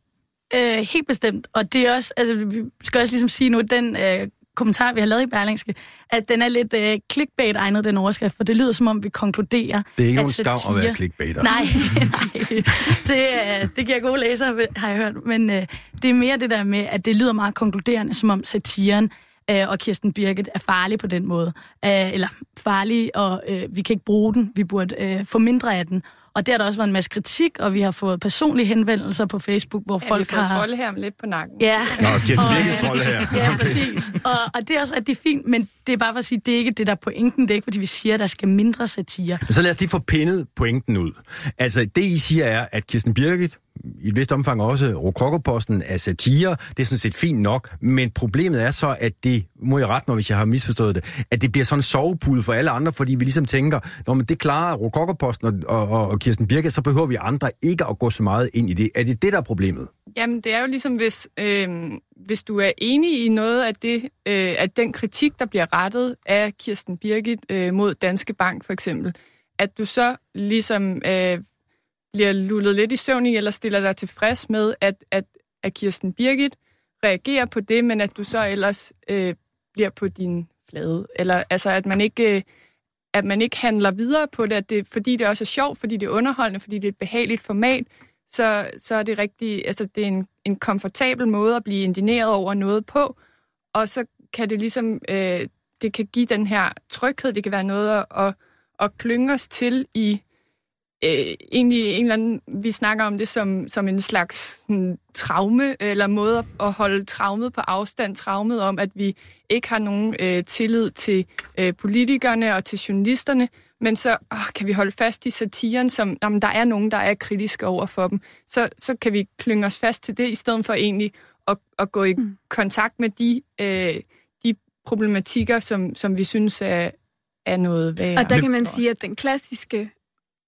Øh, helt bestemt. Og det er også, altså vi skal også ligesom sige nu, den øh, kommentar, vi har lavet i Berlingske, at den er lidt øh, clickbait-egnet, den overskrift, for det lyder som om, vi konkluderer, Det er ikke nogen skam at være clickbaiter. Nej, (laughs) nej. Det, øh, det giver gode læsere, har jeg hørt. Men øh, det er mere det der med, at det lyder meget konkluderende, som om satiren øh, og Kirsten Birgit er farlig på den måde. Øh, eller farlig, og øh, vi kan ikke bruge den. Vi burde øh, få mindre af den. Og der har der også været en masse kritik, og vi har fået personlige henvendelser på Facebook, hvor Ja, folk vi har har... trolde her lidt på nakken. Ja. Nå, Kirsten øh, trolde her. Ja, præcis. Og, og det er også rigtig fint, men det er bare for at sige, det er ikke det, der er pointen. Det er ikke, fordi vi siger, at der skal mindre satire. Så lad os lige få pindet pointen ud. Altså, det I siger er, at Kirsten Birgit, i et vist omfang også Rokokoposten er satire. Det er sådan set fint nok, men problemet er så, at det, må jeg rette mig, hvis jeg har misforstået det, at det bliver sådan en sovepude for alle andre, fordi vi ligesom tænker, når man det klarer Rokokoposten og, og, og Kirsten Birke, så behøver vi andre ikke at gå så meget ind i det. Er det det, der er problemet? Jamen, det er jo ligesom, hvis, øh, hvis du er enig i noget af det, øh, at den kritik, der bliver rettet af Kirsten Birgit øh, mod Danske Bank for eksempel, at du så ligesom øh, bliver lullet lidt i søvn i, eller stiller dig tilfreds med, at, at, at Kirsten Birgit reagerer på det, men at du så ellers øh, bliver på din flade. Eller altså, at man ikke... Øh, at man ikke handler videre på det, at det, fordi det også er sjovt, fordi det er underholdende, fordi det er et behageligt format, så, så er det rigtig, altså det er en, en komfortabel måde at blive indineret over noget på, og så kan det ligesom, øh, det kan give den her tryghed, det kan være noget at, at, at klynge os til i, øh, egentlig en eller anden, vi snakker om det som, som en slags sådan, traume, eller måde at, holde traumet på afstand, traumet om, at vi ikke har nogen øh, tillid til øh, politikerne og til journalisterne, men så åh, kan vi holde fast i satiren, som jamen, der er nogen, der er kritiske over for dem. Så, så kan vi klynge os fast til det, i stedet for egentlig at, at gå i mm. kontakt med de, øh, de problematikker, som, som vi synes er, er noget værd. Og der kan man sige, at den klassiske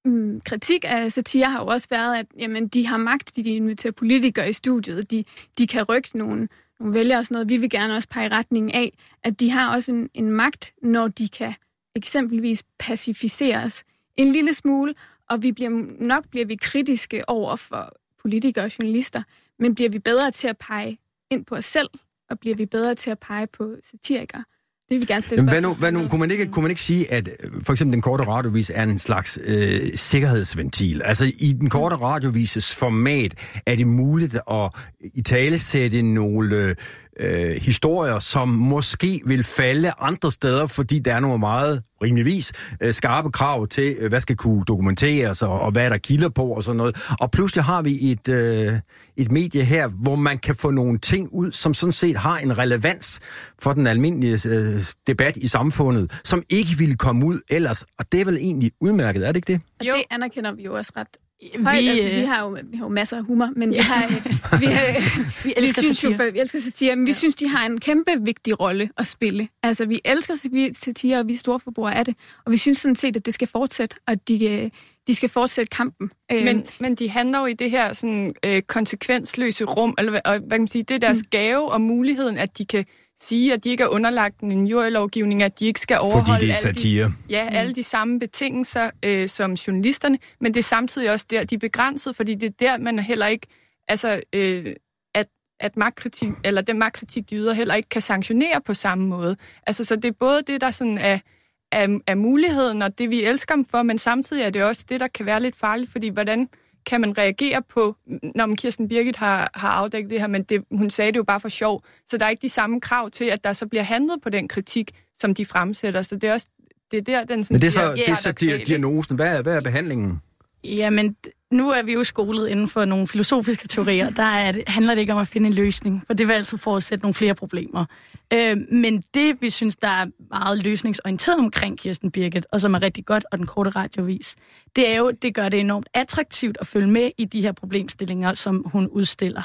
mm, kritik af satire har jo også været, at jamen, de har magt, de inviterer politikere i studiet, de, de kan rykke nogle, nogle vælgere og sådan noget. Vi vil gerne også pege retningen retning af, at de har også en, en magt, når de kan eksempelvis pacificeres en lille smule, og vi bliver, nok bliver vi kritiske over for politikere og journalister, men bliver vi bedre til at pege ind på os selv, og bliver vi bedre til at pege på satirikere? Det vil vi gerne stille Jamen, hvad nu, hvad nu, kunne, man ikke, kunne man ikke sige, at øh, for eksempel den korte radiovis er en slags øh, sikkerhedsventil? Altså i den korte radiovises format er det muligt at i tale sætte nogle øh, historier, som måske vil falde andre steder, fordi der er nogle meget rimeligvis øh, skarpe krav til, øh, hvad skal kunne dokumenteres, og, og hvad er der kilder på, og sådan noget. Og pludselig har vi et, øh, et medie her, hvor man kan få nogle ting ud, som sådan set har en relevans for den almindelige øh, debat i samfundet, som ikke ville komme ud ellers. Og det er vel egentlig udmærket, er det ikke det? Og Jo. det anerkender vi jo også ret højt. Vi, altså, øh, vi, har jo, vi har jo masser af humor, men vi har, øh, vi, har, (laughs) Vi vi elsker synes satire. jo, vi elsker satire, men vi synes, de har en kæmpe vigtig rolle at spille. Altså, vi elsker satire, og vi er store forbrugere af det, og vi synes sådan set, at det skal fortsætte, og de, øh, de skal fortsætte kampen. Øh, Men, men de handler jo i det her sådan, øh, konsekvensløse rum, eller og, hvad kan man sige, det er deres mm. gave og muligheden, at de kan sige, at de ikke er underlagt en jordlovgivning, at de ikke skal overholde Fordi det er alle de, satire. ja, alle de samme betingelser øh, som journalisterne, men det er samtidig også der, de er begrænset, fordi det er der, man heller ikke, altså, øh, at, at magtkritik, eller den magtkritik, de yder, heller ikke kan sanktionere på samme måde. Altså, så det er både det, der sådan er, er, er muligheden, og det vi elsker dem for, men samtidig er det også det, der kan være lidt farligt, fordi hvordan kan man reagere på, når man Kirsten Birgit har, har afdækket det her, men det, hun sagde det jo bare for sjov, så der er ikke de samme krav til, at der så bliver handlet på den kritik, som de fremsætter. Så det er også det er der, den sådan, Men det er så, det er så ikke? diagnosen. Hvad er, hvad er behandlingen? Jamen, nu er vi jo skolet inden for nogle filosofiske teorier. Der er handler det ikke om at finde en løsning, for det vil altså forudsætte nogle flere problemer. Øh, men det, vi synes, der er meget løsningsorienteret omkring Kirsten Birgit, og som er rigtig godt, og den korte radiovis, det er jo, det gør det enormt attraktivt at følge med i de her problemstillinger, som hun udstiller.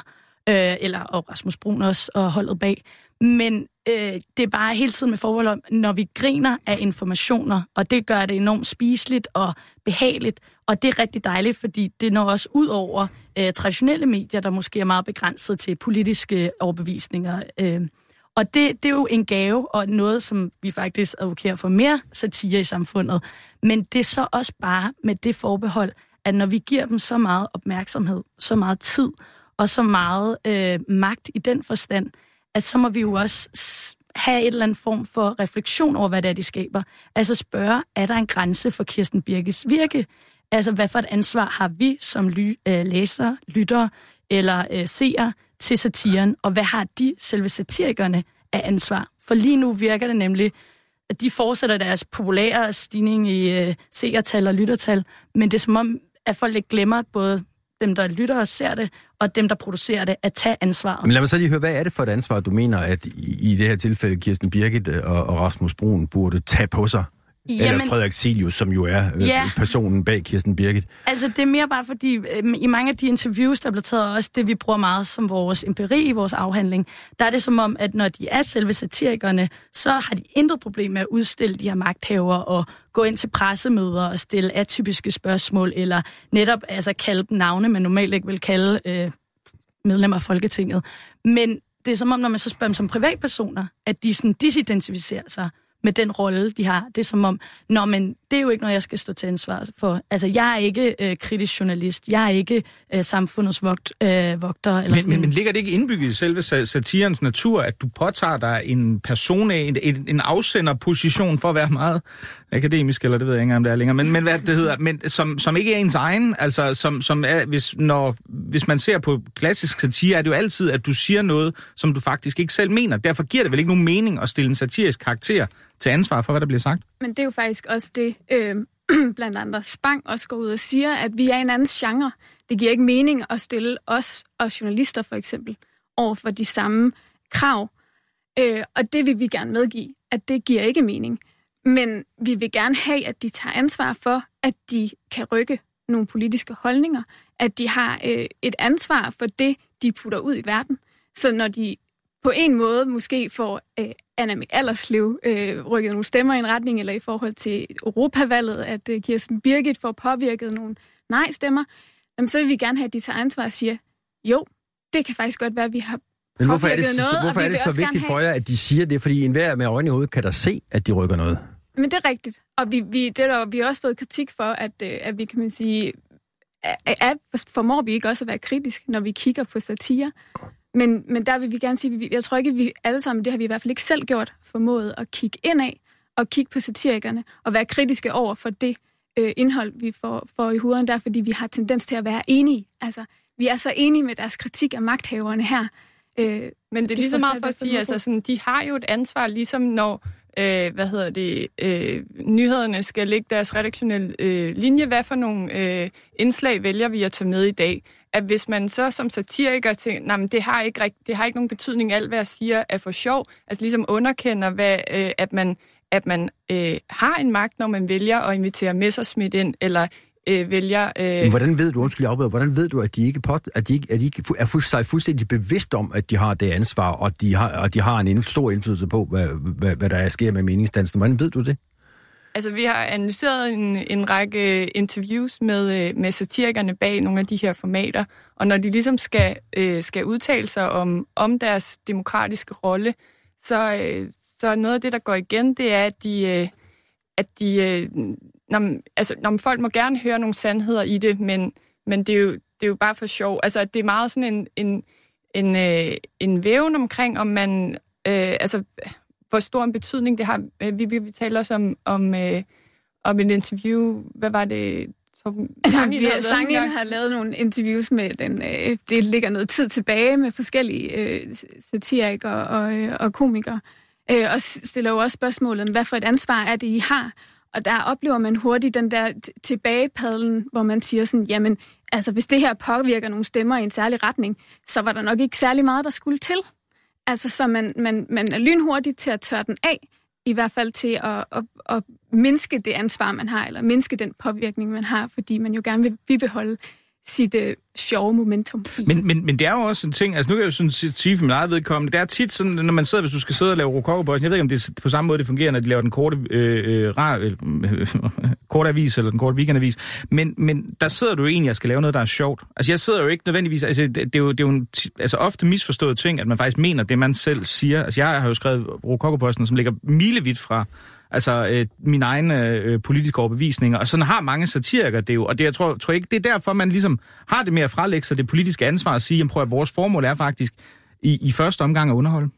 Øh, eller og Rasmus Brun også, og holdet bag. Men øh, det er bare hele tiden med forhold om, når vi griner af informationer, og det gør det enormt spiseligt og behageligt, og det er rigtig dejligt, fordi det når også ud over øh, traditionelle medier, der måske er meget begrænset til politiske overbevisninger. Øh, og det, det er jo en gave, og noget, som vi faktisk advokerer for mere satire i samfundet. Men det er så også bare med det forbehold, at når vi giver dem så meget opmærksomhed, så meget tid, og så meget øh, magt i den forstand, at så må vi jo også have et eller andet form for refleksion over, hvad det er, de skaber. Altså spørge, er der en grænse for Kirsten Birkes virke? Altså, hvad for et ansvar har vi som ly, øh, læsere, lyttere eller øh, seere til satiren, og hvad har de, selve satirikerne, af ansvar? For lige nu virker det nemlig, at de fortsætter deres populære stigning i øh, seertal og lyttertal, men det er som om, at folk ikke glemmer både dem, der lytter og ser det, og dem, der producerer det, at tage ansvaret. Men lad mig så lige høre, hvad er det for et ansvar, du mener, at i, i det her tilfælde Kirsten Birgit øh, og, og Rasmus Brun burde tage på sig? Jamen, Eller Frederik Silius, som jo er øh, Ja. personen bag Kirsten Birgit. Altså, det er mere bare fordi, øh, i mange af de interviews, der bliver taget, og også det, vi bruger meget som vores empiri i vores afhandling, der er det som om, at når de er selve satirikerne, så har de intet problem med at udstille de her magthaver og gå ind til pressemøder og stille atypiske spørgsmål, eller netop altså kalde dem navne, man normalt ikke vil kalde øh, medlemmer af Folketinget. Men det er som om, når man så spørger dem som privatpersoner, at de sådan disidentificerer sig med den rolle, de har. Det er som om, når men det er jo ikke noget, jeg skal stå til ansvar for. Altså, jeg er ikke øh, kritisk journalist. Jeg er ikke øh, samfundets vogt, øh, vogter. Eller Men, sådan. men, men ligger det ikke indbygget i selve sa- satirens natur, at du påtager dig en person, en, en, en afsenderposition for at være meget akademisk, eller det ved jeg ikke engang, om det er længere, men, men hvad det hedder, men som, som ikke er ens egen, altså som, som er, hvis, når, hvis man ser på klassisk satire, er det jo altid, at du siger noget, som du faktisk ikke selv mener. Derfor giver det vel ikke nogen mening at stille en satirisk karakter til ansvar for, hvad der bliver sagt? Men det er jo faktisk også det, øh, (clears throat) blandt andre Spang også går ud og siger, at vi er en anden genre. Det giver ikke mening at stille os og journalister for eksempel over for de samme krav. Øh, og det vil vi gerne medgive, at det giver ikke mening. Men vi vil gerne have, at de tager ansvar for, at de kan rykke nogle politiske holdninger, at de har øh, et ansvar for det, de putter ud i verden. Så når de på en måde måske får øh, Anna Alderslev øh, rykket nogle stemmer i en retning, eller i forhold til Europavalget, at øh, Kirsten Birgit får påvirket nogle nej-stemmer, jamen, så vil vi gerne have, at de tager ansvar og siger, jo, det kan faktisk godt være, at vi har Men hvorfor er det, så, noget, og hvorfor er det så vigtigt for have- jer, at de siger det? Fordi enhver med øjne i hovedet kan der se, at de rykker noget. Men det er rigtigt. Og vi, vi, det er der, vi har også fået kritik for, at, øh, at vi kan man sige, at, at formår vi ikke også at være kritisk, når vi kigger på satire. Men, men der vil vi gerne sige, jeg tror ikke, vi alle sammen, det har vi i hvert fald ikke selv gjort, formået at kigge ind af og kigge på satirikerne og være kritiske over for det øh, indhold, vi får, får i hovedet der, fordi vi har tendens til at være enige. Altså, vi er så enige med deres kritik af magthaverne her. Øh, Men det er lige så meget for at sige, altså sådan, de har jo et ansvar, ligesom når øh, hvad hedder det, øh, nyhederne skal lægge deres redaktionelle øh, linje. Hvad for nogle øh, indslag vælger vi at tage med i dag? At hvis man så som satiriker tænker, nej, men det har ikke, det har ikke nogen betydning, alt hvad jeg siger er for sjov, altså ligesom underkender, hvad, øh, at man, at man øh, har en magt, når man vælger at invitere Messersmith ind, eller øh, vælger... Men Øh, hvordan ved du, undskyld, jeg afbryder, hvordan ved du, at de ikke, pot, at de ikke, at de ikke er fu- sig fuldstændig bevidst om, at de har det ansvar, og de har, og de har en stor indflydelse på, hvad, hvad, hvad der er sker med meningsdansen? Hvordan ved du det? Altså, vi har analyseret en, en række interviews med, øh, med satirikerne bag nogle af de her formater, og når de ligesom skal, øh, skal udtale sig om, om deres demokratiske rolle, så, øh, så noget af det, der går igen, det er, at de, øh, at de øh, når, man- altså, når man- folk må gerne høre nogle sandheder i det, men, men det, er jo, det er jo bare for sjov. Altså, det er meget sådan en, en, en, øh, en væven omkring, om man, øh, altså, hvor stor en betydning det har. Øh, Vi, vi, vi taler også om, om, øh, om et interview, hvad var det, Torben (laughs) havde har, har lavet nogle interviews med den, øh, det ligger noget tid tilbage med forskellige øh, satirikere og, øh, og komikere. Øh, og stiller jo også spørgsmålet, hvad for et ansvar er det, I har? Og der oplever man hurtigt den der tilbagepadlen, hvor man siger sådan, jamen, altså hvis det her påvirker nogle stemmer i en særlig retning, så var der nok ikke særlig meget, der skulle til. Altså, så man, man, man er lynhurtig til at tørre den af, i hvert fald til at, at, at mindske det ansvar, man har, eller mindske den påvirkning, man har, fordi man jo gerne vil bibeholde sit øh, sjove momentum. Men, men, men det er jo også en ting, altså nu kan jeg jo sådan sige for min eget vedkommende, det er tit sådan, når man sidder, hvis du skal sidde og lave rokokobossen, jeg ved ikke, om det er på samme måde, det fungerer, når de laver den korte, øh, rar, øh, øh (laughs) korte avis, eller den korte weekendavis, men, men der sidder du jo egentlig og skal lave noget, der er sjovt. Altså jeg sidder jo ikke nødvendigvis, altså det, det er jo, det er jo en, altså, ofte misforstået ting, at man faktisk mener det, man selv siger. Altså jeg har jo skrevet rokokobossen, som ligger milevidt fra altså øh, mine egne øh, øh, politiske overbevisninger, og sådan har mange satirikere det jo, og det, jeg tror, tror ikke, det er derfor, man ligesom har det med at frelægge sig det politiske ansvar og sige, jamen, prøv at vores formål er faktisk i, i første omgang at underholde.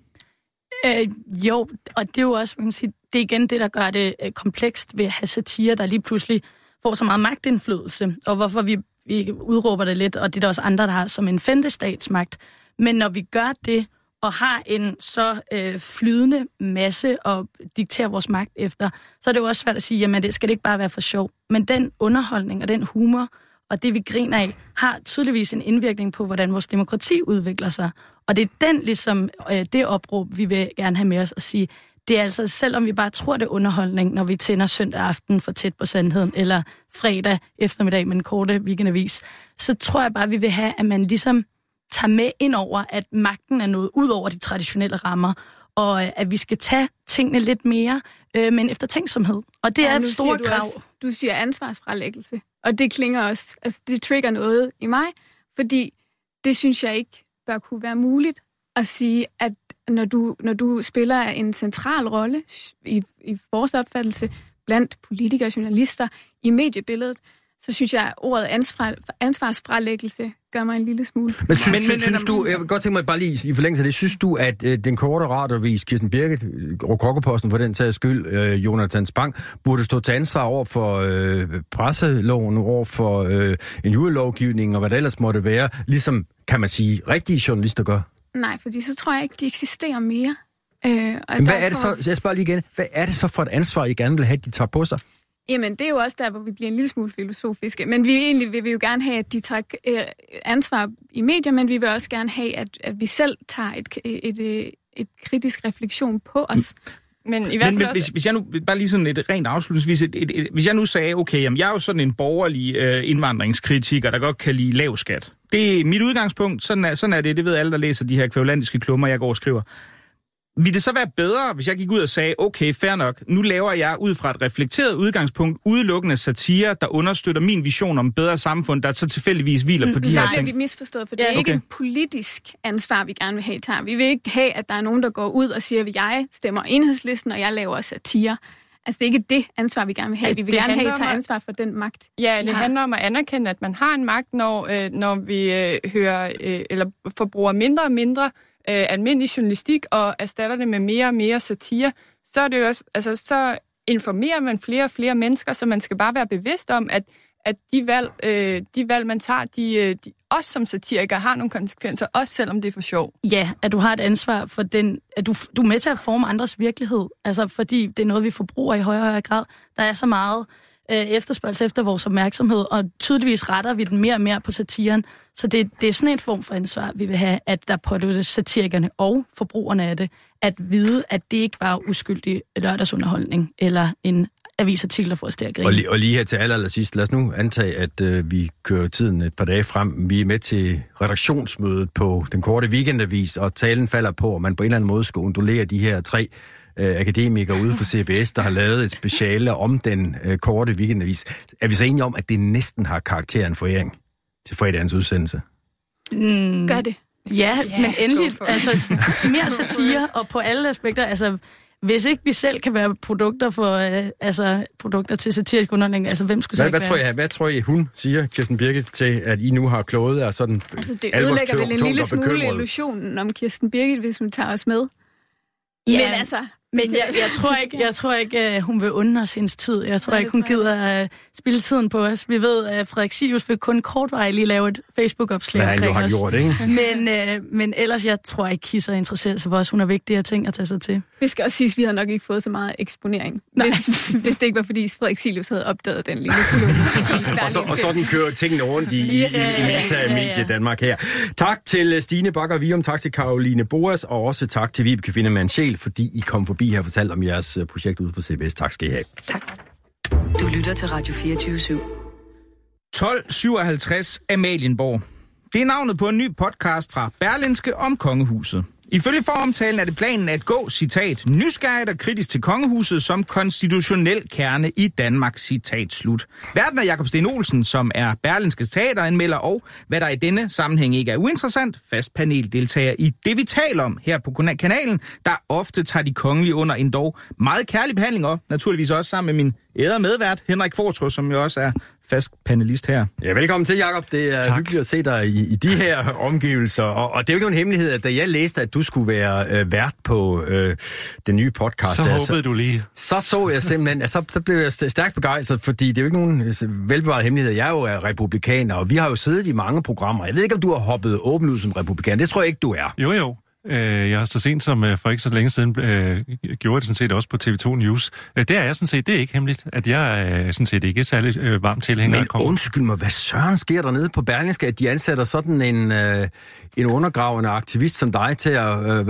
Øh, jo, og det er jo også, man kan sige, det er igen det, der gør det øh, komplekst ved at have satire, der lige pludselig får så meget magtindflydelse, og hvorfor vi, vi udråber det lidt, og det er der også andre, der har som en femte statsmagt. Men når vi gør det, og har en så øh, flydende masse og dikterer vores magt efter, så er det jo også svært at sige, jamen det skal det ikke bare være for sjov. Men den underholdning og den humor og det vi griner af, har tydeligvis en indvirkning på, hvordan vores demokrati udvikler sig. Og det er den ligesom, øh, det opråb, vi vil gerne have med os og sige, det er altså, selvom vi bare tror, det er underholdning, når vi tænder søndag aften for tæt på sandheden, eller fredag eftermiddag med en korte weekendavis, så tror jeg bare, vi vil have, at man ligesom tager med ind over, at magten er noget ud over de traditionelle rammer, og øh, at vi skal tage tingene lidt mere øh, med en eftertænksomhed. Og det Ja, er et stort krav. Også, du siger ansvarsfralæggelse, og det klinger også, altså det trigger noget i mig, fordi det synes jeg ikke bør kunne være muligt at sige, at når du, når du spiller en central rolle i, i vores opfattelse blandt politikere og journalister i mediebilledet, så synes jeg, at ordet ansvar, ansvarsfralæggelse gør mig en lille smule. Men, men, men, synes du, jeg vil godt tænke mig bare lige i forlængelse af det, synes du, at øh, den korte radiovis, Kirsten Birgit, Rokokoposten for den sags skyld, øh, Jonathan Spang, burde stå til ansvar over for øh, presseloven, over for øh, en julelovgivning og hvad det ellers måtte være, ligesom, kan man sige, rigtige journalister gør? Nej, fordi så tror jeg ikke, de eksisterer mere. Øh, og Men hvad derfor- er det så, jeg spørger lige igen, hvad er det så for et ansvar, I gerne vil have, de tager på sig? Jamen, det er jo også der, hvor vi bliver en lille smule filosofiske. Men vi egentlig vil vi jo gerne have, at de tager øh, ansvar i medier, men vi vil også gerne have, at, at vi selv tager et, et, et, et kritisk refleksion på os. Men i hvert fald men også... hvis, hvis jeg nu, bare lige sådan et rent afslutningsvis, et, et, et, hvis jeg nu sagde, okay, jamen, jeg er jo sådan en borgerlig øh, indvandringskritiker, der godt kan lide lav skat. Det er mit udgangspunkt, sådan er, sådan er det, det ved alle, der læser de her kvævlandiske klummer, jeg går og skriver. Vil det så være bedre, hvis jeg gik ud og sagde, okay, fair nok, nu laver jeg ud fra et reflekteret udgangspunkt udelukkende satire, der understøtter min vision om et bedre samfund, der så tilfældigvis hviler på de Mm, Der her bliver vi ting? misforstået, for det er Ja, ikke okay. et politisk ansvar, vi gerne vil have tager. Vi vil ikke have, at der er nogen, der går ud og siger, at jeg stemmer enhedslisten, og jeg laver satire. Altså, det er ikke det ansvar, vi gerne vil have. Vi vil det gerne have, at I tager ansvar for den magt. Ja, vi det handler om at anerkende, at man har en magt, når, øh, når vi øh, hører øh, eller forbruger mindre og mindre øh, almindelig journalistik og erstatter det med mere og mere satire. Så er det jo også, altså så informerer man flere og flere mennesker, så man skal bare være bevidst om, at at de valg, øh, de valg man tager, de, øh, de, også som satiriker har nogle konsekvenser, også selvom det er for sjov. Ja, at du har et ansvar for den, at du, du er med til at forme andres virkelighed, altså fordi det er noget, vi forbruger i højere og højere grad. Der er så meget øh, efterspørgsel efter vores opmærksomhed, og tydeligvis retter vi den mere og mere på satiren. Så det, det er sådan en form for ansvar, vi vil have, at der påduttes satirikerne og forbrugerne af det, at vide, at det ikke bare er uskyldig lørdagsunderholdning eller en avisartikel, der får os til at grine. Og lige, og lige her til aller, aller sidst, lad os nu antage, at øh, vi kører tiden et par dage frem. Vi er med til redaktionsmødet på den korte weekendavis, og talen falder på, at man på en eller anden måde skal undulere de her tre øh, akademikere ude for CBS, der har lavet et speciale om den øh, korte weekendavis. Er vi så enige om, at det næsten har karakteren foræring til fredagens udsendelse? Mm, Gør det. Ja, Ja, men endelig, altså mere satire, og på alle aspekter, altså hvis ikke vi selv kan være produkter for, øh, altså produkter til satirisk underholdning, altså hvem skulle så Hvad, hvad, være? tror jeg, hvad tror I, hun siger, Kirsten Birgit, til at I nu har klået er sådan Altså, det ødelægger vel en lille smule illusionen om Kirsten Birgit, hvis hun tager os med. Ja, Men altså... Men jeg, jeg tror ikke, jeg tror ikke uh, hun vil undre os hendes tid. Jeg tror Nej, ikke, hun gider uh, spille tiden på os. Vi ved, at Frederik Silius vil kun kortvarigt lige lave et Facebook-opslag Hvad han jo omkring har os. gjort, ikke? Men, uh, men ellers, jeg tror ikke, Kisser interesserer sig for os. Hun har vigtigere ting at tage sig til. Det skal også siges, at vi havde nok ikke fået så meget eksponering, hvis, hvis det ikke var, fordi Frederik Silius havde opdaget den lille koloni. Og, så, og sådan kører tingene rundt i, i, i, i. Medie Danmark her. Tak til øh, Stine Bakker Vium, tak til Karoline Boas, og også tak til Vibeke Findemann Sjæl, fordi I kom forbi her og fortalte om jeres øh, projekt ude for CBS. Tak skal I have. Du lytter til Radio 24 /7. 1257 Amalienborg. Det er navnet på en ny podcast fra Berlinske om kongehuset. Ifølge foromtalen er det planen at gå, citat, nysgerrigt og kritisk til kongehuset som konstitutionel kerne i Danmark, citat slut. Verden er Jakob Sten Olsen, som er Berlinske teateranmelder, og hvad der i denne sammenhæng ikke er uinteressant, fast paneldeltager i det, vi taler om her på kanalen, der ofte tager de kongelige under en dog meget kærlig behandling, og naturligvis også sammen med min ære medvært, Henrik Fortrø, som jo også er fast panelist her. Ja, velkommen til, Jakob. Det er tak. hyggeligt at se dig i, i de her omgivelser. Og, og det er jo ikke nogen hemmelighed, at da jeg læste, at du skulle være øh, vært på øh, den nye podcast, Så altså, håbede du lige. så så jeg simpelthen, at så, så blev jeg st- stærkt begejstret, fordi det er jo ikke nogen altså, velbevaret hemmelighed. Jeg er jo er republikaner, og vi har jo siddet i mange programmer. Jeg ved ikke, om du har hoppet åbent ud som republikaner. Det tror jeg ikke, du er. Jo, jo. Øh, Jeg har så sent som øh, for ikke så længe siden øh, gjorde det sådan set også på TV2 News. Øh, Det er jeg sådan set, det er ikke hemmeligt, at jeg er sådan set ikke særlig øh, varm tilhænger Men kongen. undskyld mig, hvad søren sker der nede på Berlingske, at de ansætter sådan en, øh, en undergravende aktivist som dig til at øh,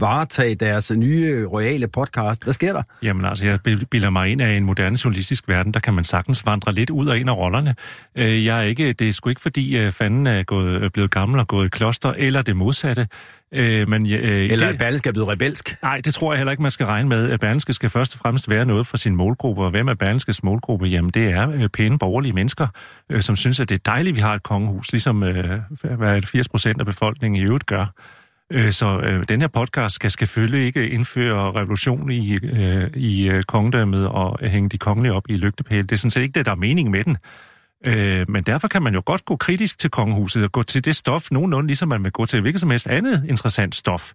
varetage deres nye royale podcast? Hvad sker der? Jamen altså, jeg bil- bilder mig ind af en moderne journalistisk verden, der kan man sagtens vandre lidt ud og ind af rollerne. Øh, Jeg er ikke, det er sgu ikke fordi øh, fanden er gået, er blevet gammel og gået i kloster, eller det modsatte. Øh, Men, øh, Eller det, at Berlingske er blevet rebelsk? Nej, det tror jeg heller ikke, man skal regne med. At Berlingske skal først og fremmest være noget for sin målgruppe. Og hvem er Berlingskes målgruppe? Jamen, det er øh, pæne borgerlige mennesker, øh, som synes, at det er dejligt, at vi har et kongehus, ligesom øh, hvad 80 procent af befolkningen i øvrigt gør. Øh, Så øh, den her podcast skal selvfølgelig ikke indføre revolution i, øh, i øh, kongedømmet og hænge de kongelige op i lygtepæle. Det er sådan set ikke det, der er mening med den. Øh, men derfor kan man jo godt gå kritisk til kongehuset og gå til det stof nogenlunde, ligesom man vil gå til hvilket som helst andet interessant stof.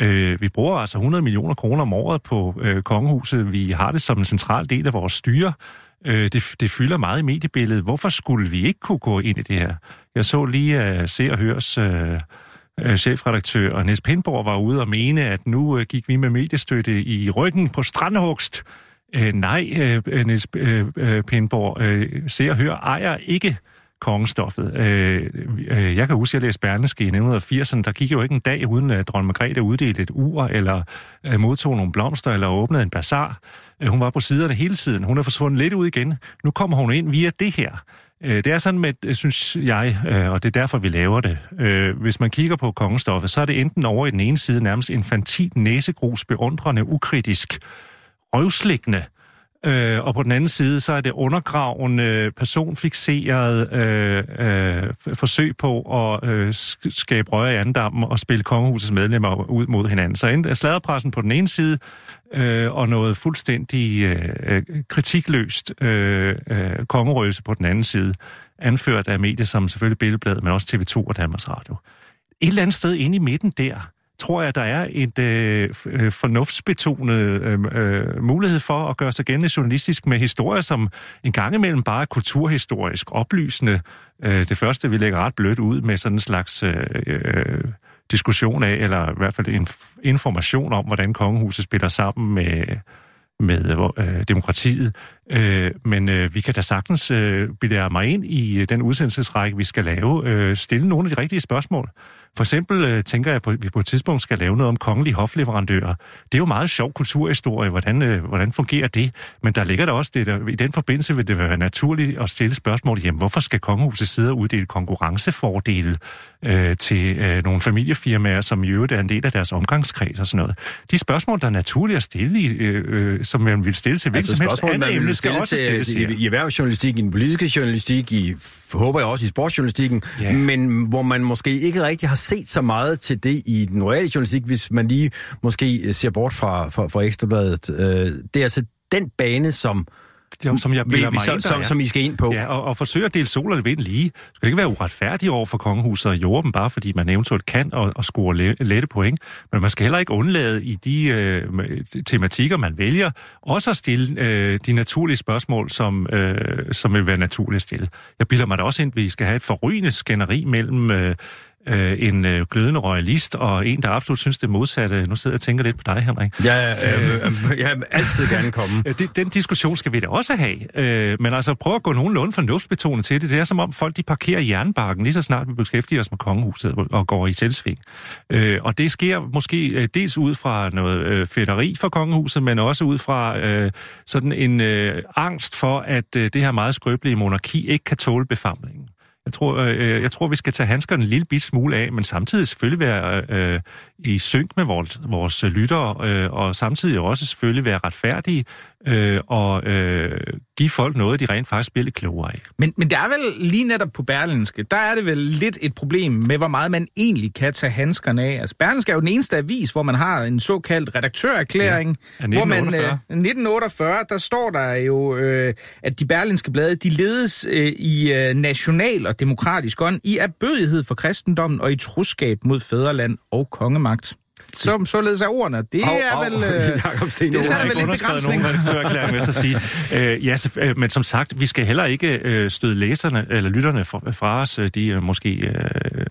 Øh, vi bruger altså 100 millioner kroner om året på øh, kongehuset. Vi har det som en central del af vores styre. Øh, det, det fylder meget i mediebilledet. Hvorfor skulle vi ikke kunne gå ind i det her? Jeg så lige at Se og Hørs øh, øh chefredaktør Niels Pindborg var ude og mene, at nu øh, gik vi med mediestøtte i ryggen på strandhugst. Øh, nej, øh, øh Niels øh, øh, Pindborg, øh, Se og Hør ejer ikke kongestoffet. Øh, øh, jeg kan huske, at jeg læste Berneske i 1980'erne. Der gik jo ikke en dag, uden at dronning Margrethe uddelte et ur, eller øh, modtog nogle blomster, eller åbnede en bazar. Øh, hun var på siderne hele tiden. Hun er forsvundet lidt ud igen. Nu kommer hun ind via det her. Øh, Det er sådan med, øh, synes jeg, øh, og det er derfor, vi laver det. Øh, Hvis man kigger på kongestoffet, så er det enten over i den ene side nærmest infantil næsegrus, beundrende, ukritisk, røvslikkende, Øh, og på den anden side, så er det undergravende, personfixeret øh, øh, forsøg på at øh, skabe røg i andammen og spille kongehusets medlemmer ud mod hinanden. Så enten er sladderpressen på den ene side, øh, og noget fuldstændig øh, øh, kritikløst øh, øh, kongerøse på den anden side, anført af medier som selvfølgelig Billedbladet, men også TV2 og Danmarks Radio. Et eller andet sted inde i midten der, tror jeg, der er et øh, øh, fornuftsbetonet øh, øh, mulighed for at gøre sig gældende journalistisk med historier, som en gang imellem bare er kulturhistorisk oplysende. Øh, det første, vi lægger ret blødt ud med sådan en slags øh, øh, diskussion af, eller i hvert fald inf- information om, hvordan kongehuset spiller sammen med med øh, øh, demokratiet. Øh, men øh, vi kan da sagtens øh, bilde mig ind i øh, den udsendelsesrække, vi skal lave, øh, stille nogle af de rigtige spørgsmål. For eksempel øh, tænker jeg, at vi på et tidspunkt skal lave noget om kongelige hofleverandører. Det er jo meget sjov kulturhistorie, hvordan, øh, hvordan fungerer det? Men der ligger der også det, der, i den forbindelse vil det være naturligt at stille spørgsmål, jamen hvorfor skal kongehuset sidde og uddele konkurrencefordele øh, til øh, nogle familiefirmaer, som i øvrigt er en del af deres omgangskreds og sådan noget? De spørgsmål, der er naturligt at stille, øh, øh, som man vil stille til hvilket Altså som helst andet emne, skal stille også til, stilles, i, i erhvervsjournalistik, i den politiske journalistik, i, håber jeg også i sportsjournalistikken, Ja. men hvor man måske ikke rigtig har set så meget til det i den royale journalistik, hvis man lige måske øh, ser bort fra, fra, fra Ekstrabladet. Øh, det er altså den bane, som, Som, som jeg vi, bilder vi, mig som, ind, som, som I skal ind på. Ja, og, og forsøge at dele sol og vind lige. Skal ikke være uretfærdig over for kongehuset og jorde dem, bare fordi man eventuelt kan og, og score le, lette point. Men man skal heller ikke undlade i de øh, tematikker, man vælger, også at stille øh, de naturlige spørgsmål, som, øh, som vil være naturligt at stille. Jeg bilder mig da også ind, at vi skal have et forrygende skænderi mellem... Øh, øh, en øh, glødende royalist og en, der absolut synes det modsatte. Nu sidder jeg og tænker lidt på dig, Henrik. Ja, øh, øh, jeg vil altid gerne komme. (laughs) Det, den diskussion skal vi da også have. Øh, men altså prøv at gå nogenlunde fornuftsbetonet til det. Det er som om folk de parkerer jernbakken lige så snart vi beskæftiger os med kongehuset og- og går i selvsving. Øh, og det sker måske øh, dels ud fra noget øh, fætteri for kongehuset, men også ud fra øh, sådan en øh, angst for, at øh, det her meget skrøbelige monarki ikke kan tåle befamlingen. Jeg tror, øh, øh, jeg tror, vi skal tage handskerne en lille bit smule af, men samtidig selvfølgelig være øh, øh i synk med vores, vores lyttere, øh, og samtidig også selvfølgelig være retfærdige øh, og øh, give folk noget, de rent faktisk bliver lidt klogere af. Men, men der er vel lige netop på Berlinske, der er det vel lidt et problem med, hvor meget man egentlig kan tage handskerne af. Altså Berlinske er jo den eneste avis, hvor man har en såkaldt redaktørerklæring. Ja, af hvor man, 1948. øh, 1948, der står der jo, øh, at de berlinske blade, de ledes øh, i øh, national og demokratisk ånd, i erbødighed for kristendommen og i troskab mod fædreland og kongemagt. Som således er ordene. Det Au, er au, vel... (laughs) Øh, Sten det Olsen. vel underskrevet begrænsning. nogen redaktørerklæring med sig sige. (laughs) Øh, ja, selvf- øh, men som sagt, vi skal heller ikke øh, støde læserne eller lytterne fra, fra os, øh, de er måske øh,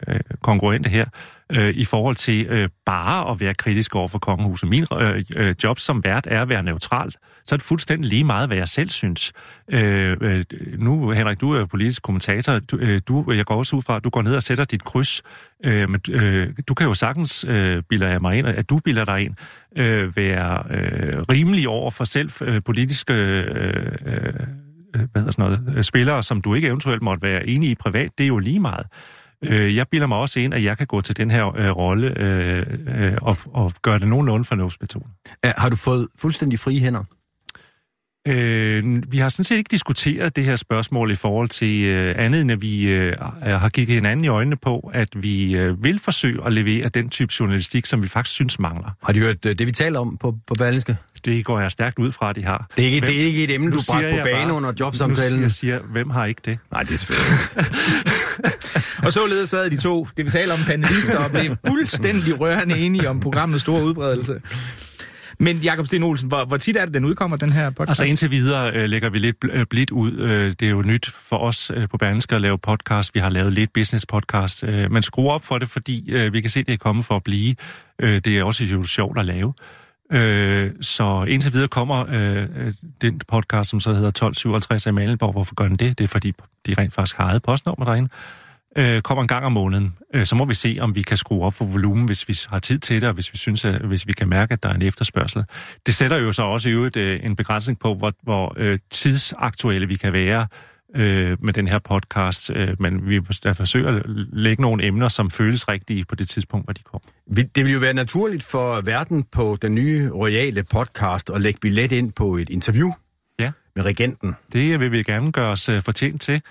øh, kongruente her, øh, i forhold til øh, bare at være kritisk over for kongehuset. Min øh, øh, job som vært er at være neutralt. Så er det fuldstændig lige meget, hvad jeg selv synes. Øh, øh, nu, Henrik, du er politisk kommentator. Du, øh, du, jeg går også ud fra, at du går ned og sætter dit kryds. Øh, men øh, du kan jo sagtens, øh, bilder jeg mig ind, at du bilder dig ind, øh, være øh, rimelig over for selv øh, politiske øh, øh, øh hvad hedder sådan noget, øh, spillere, som du ikke eventuelt måtte være enig i privat. Det er jo lige meget. Øh, jeg bilder mig også ind, at jeg kan gå til den her øh, rolle øh, øh, og, og gøre det nogenlunde fornuftsbetonet. Har du fået fuldstændig frie hænder? Øh, vi har sådan set ikke diskuteret det her spørgsmål i forhold til øh, andet, end at vi øh, har kigget hinanden i øjnene på, at vi øh, vil forsøge at levere den type journalistik, som vi faktisk synes mangler. Har de hørt øh, det, vi taler om på, på Berlingske? Det går jeg stærkt ud fra, at de har. Det er ikke, Hvem- det er ikke et emne, Nu du bragte på banen bare- under Nu jobsamtalen. siger, jeg siger, hvem har ikke det? Nej, det er selvfølgelig. (laughs) Og således sad de to, det vi taler om panelister, og blev fuldstændig rørende enige om programmets store udbredelse. Men Jakob Sten Olsen, hvor, hvor tit er det, den udkommer, den her podcast? Altså indtil videre øh, lægger vi lidt bl- øh, blidt ud. Øh, det er jo nyt for os øh, på Berlingske at lave podcast. Vi har lavet lidt business podcast. Øh, men skru op for det, fordi øh, vi kan se, at det er kommet for at blive. Øh, det er også jo sjovt at lave. Øh, så indtil videre kommer øh, øh den podcast, som så hedder 1257 af Malenborg. Hvorfor gør den det? Det er fordi, de rent faktisk har eget postnummer derinde. Øh, kommer en gang om måneden. Øh, så må vi se, om vi kan skrue op for volumen, hvis vi har tid til det, og hvis vi synes, at, hvis vi kan mærke, at der er en efterspørgsel. Det sætter jo så også i øvrigt øh, en begrænsning på, hvor, hvor øh, tidsaktuelle vi kan være øh, med den her podcast, øh, men vi der forsøger at lægge nogle emner, som føles rigtige på det tidspunkt, hvor de kommer. Det vil jo være naturligt for verden på den nye royale podcast at lægge billet ind på et interview Ja. med regenten. Det vil vi gerne gøre os øh, fortjent til.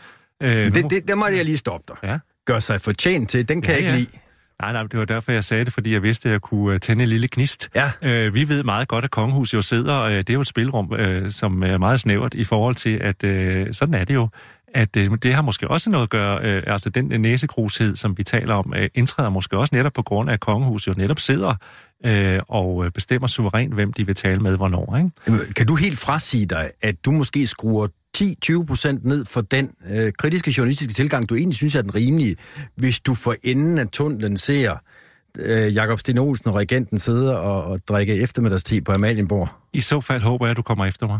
Øh, Det, det, der må jeg lige stoppe dig. Ja. Gør sig fortjent til, den kan Ja, jeg ikke ja. lide. Nej, nej, det var derfor, jeg sagde det, fordi jeg vidste, at jeg kunne øh, tænde en lille gnist. Ja. Øh, vi ved meget godt, at Kongehus jo sidder, øh, det er jo et spilrum, øh, som er meget snævert i forhold til, at øh, sådan er det jo, at øh, det har måske også noget at gøre, øh, altså den næsekrushed, som vi taler om, øh, indtræder måske også netop på grund af, at Kongehus jo netop sidder øh, og øh, bestemmer suverænt, hvem de vil tale med, hvornår. Ikke? Kan du helt frasige dig, at du måske skruer 10-20 procent ned for den øh, kritiske journalistiske tilgang, du egentlig synes er den rimelige, hvis du for enden af tunnelen ser øh, Jakob Sten Olsen og regenten sidde og, og drikke eftermiddagste på Amalienborg? I så fald håber jeg, at du kommer efter mig.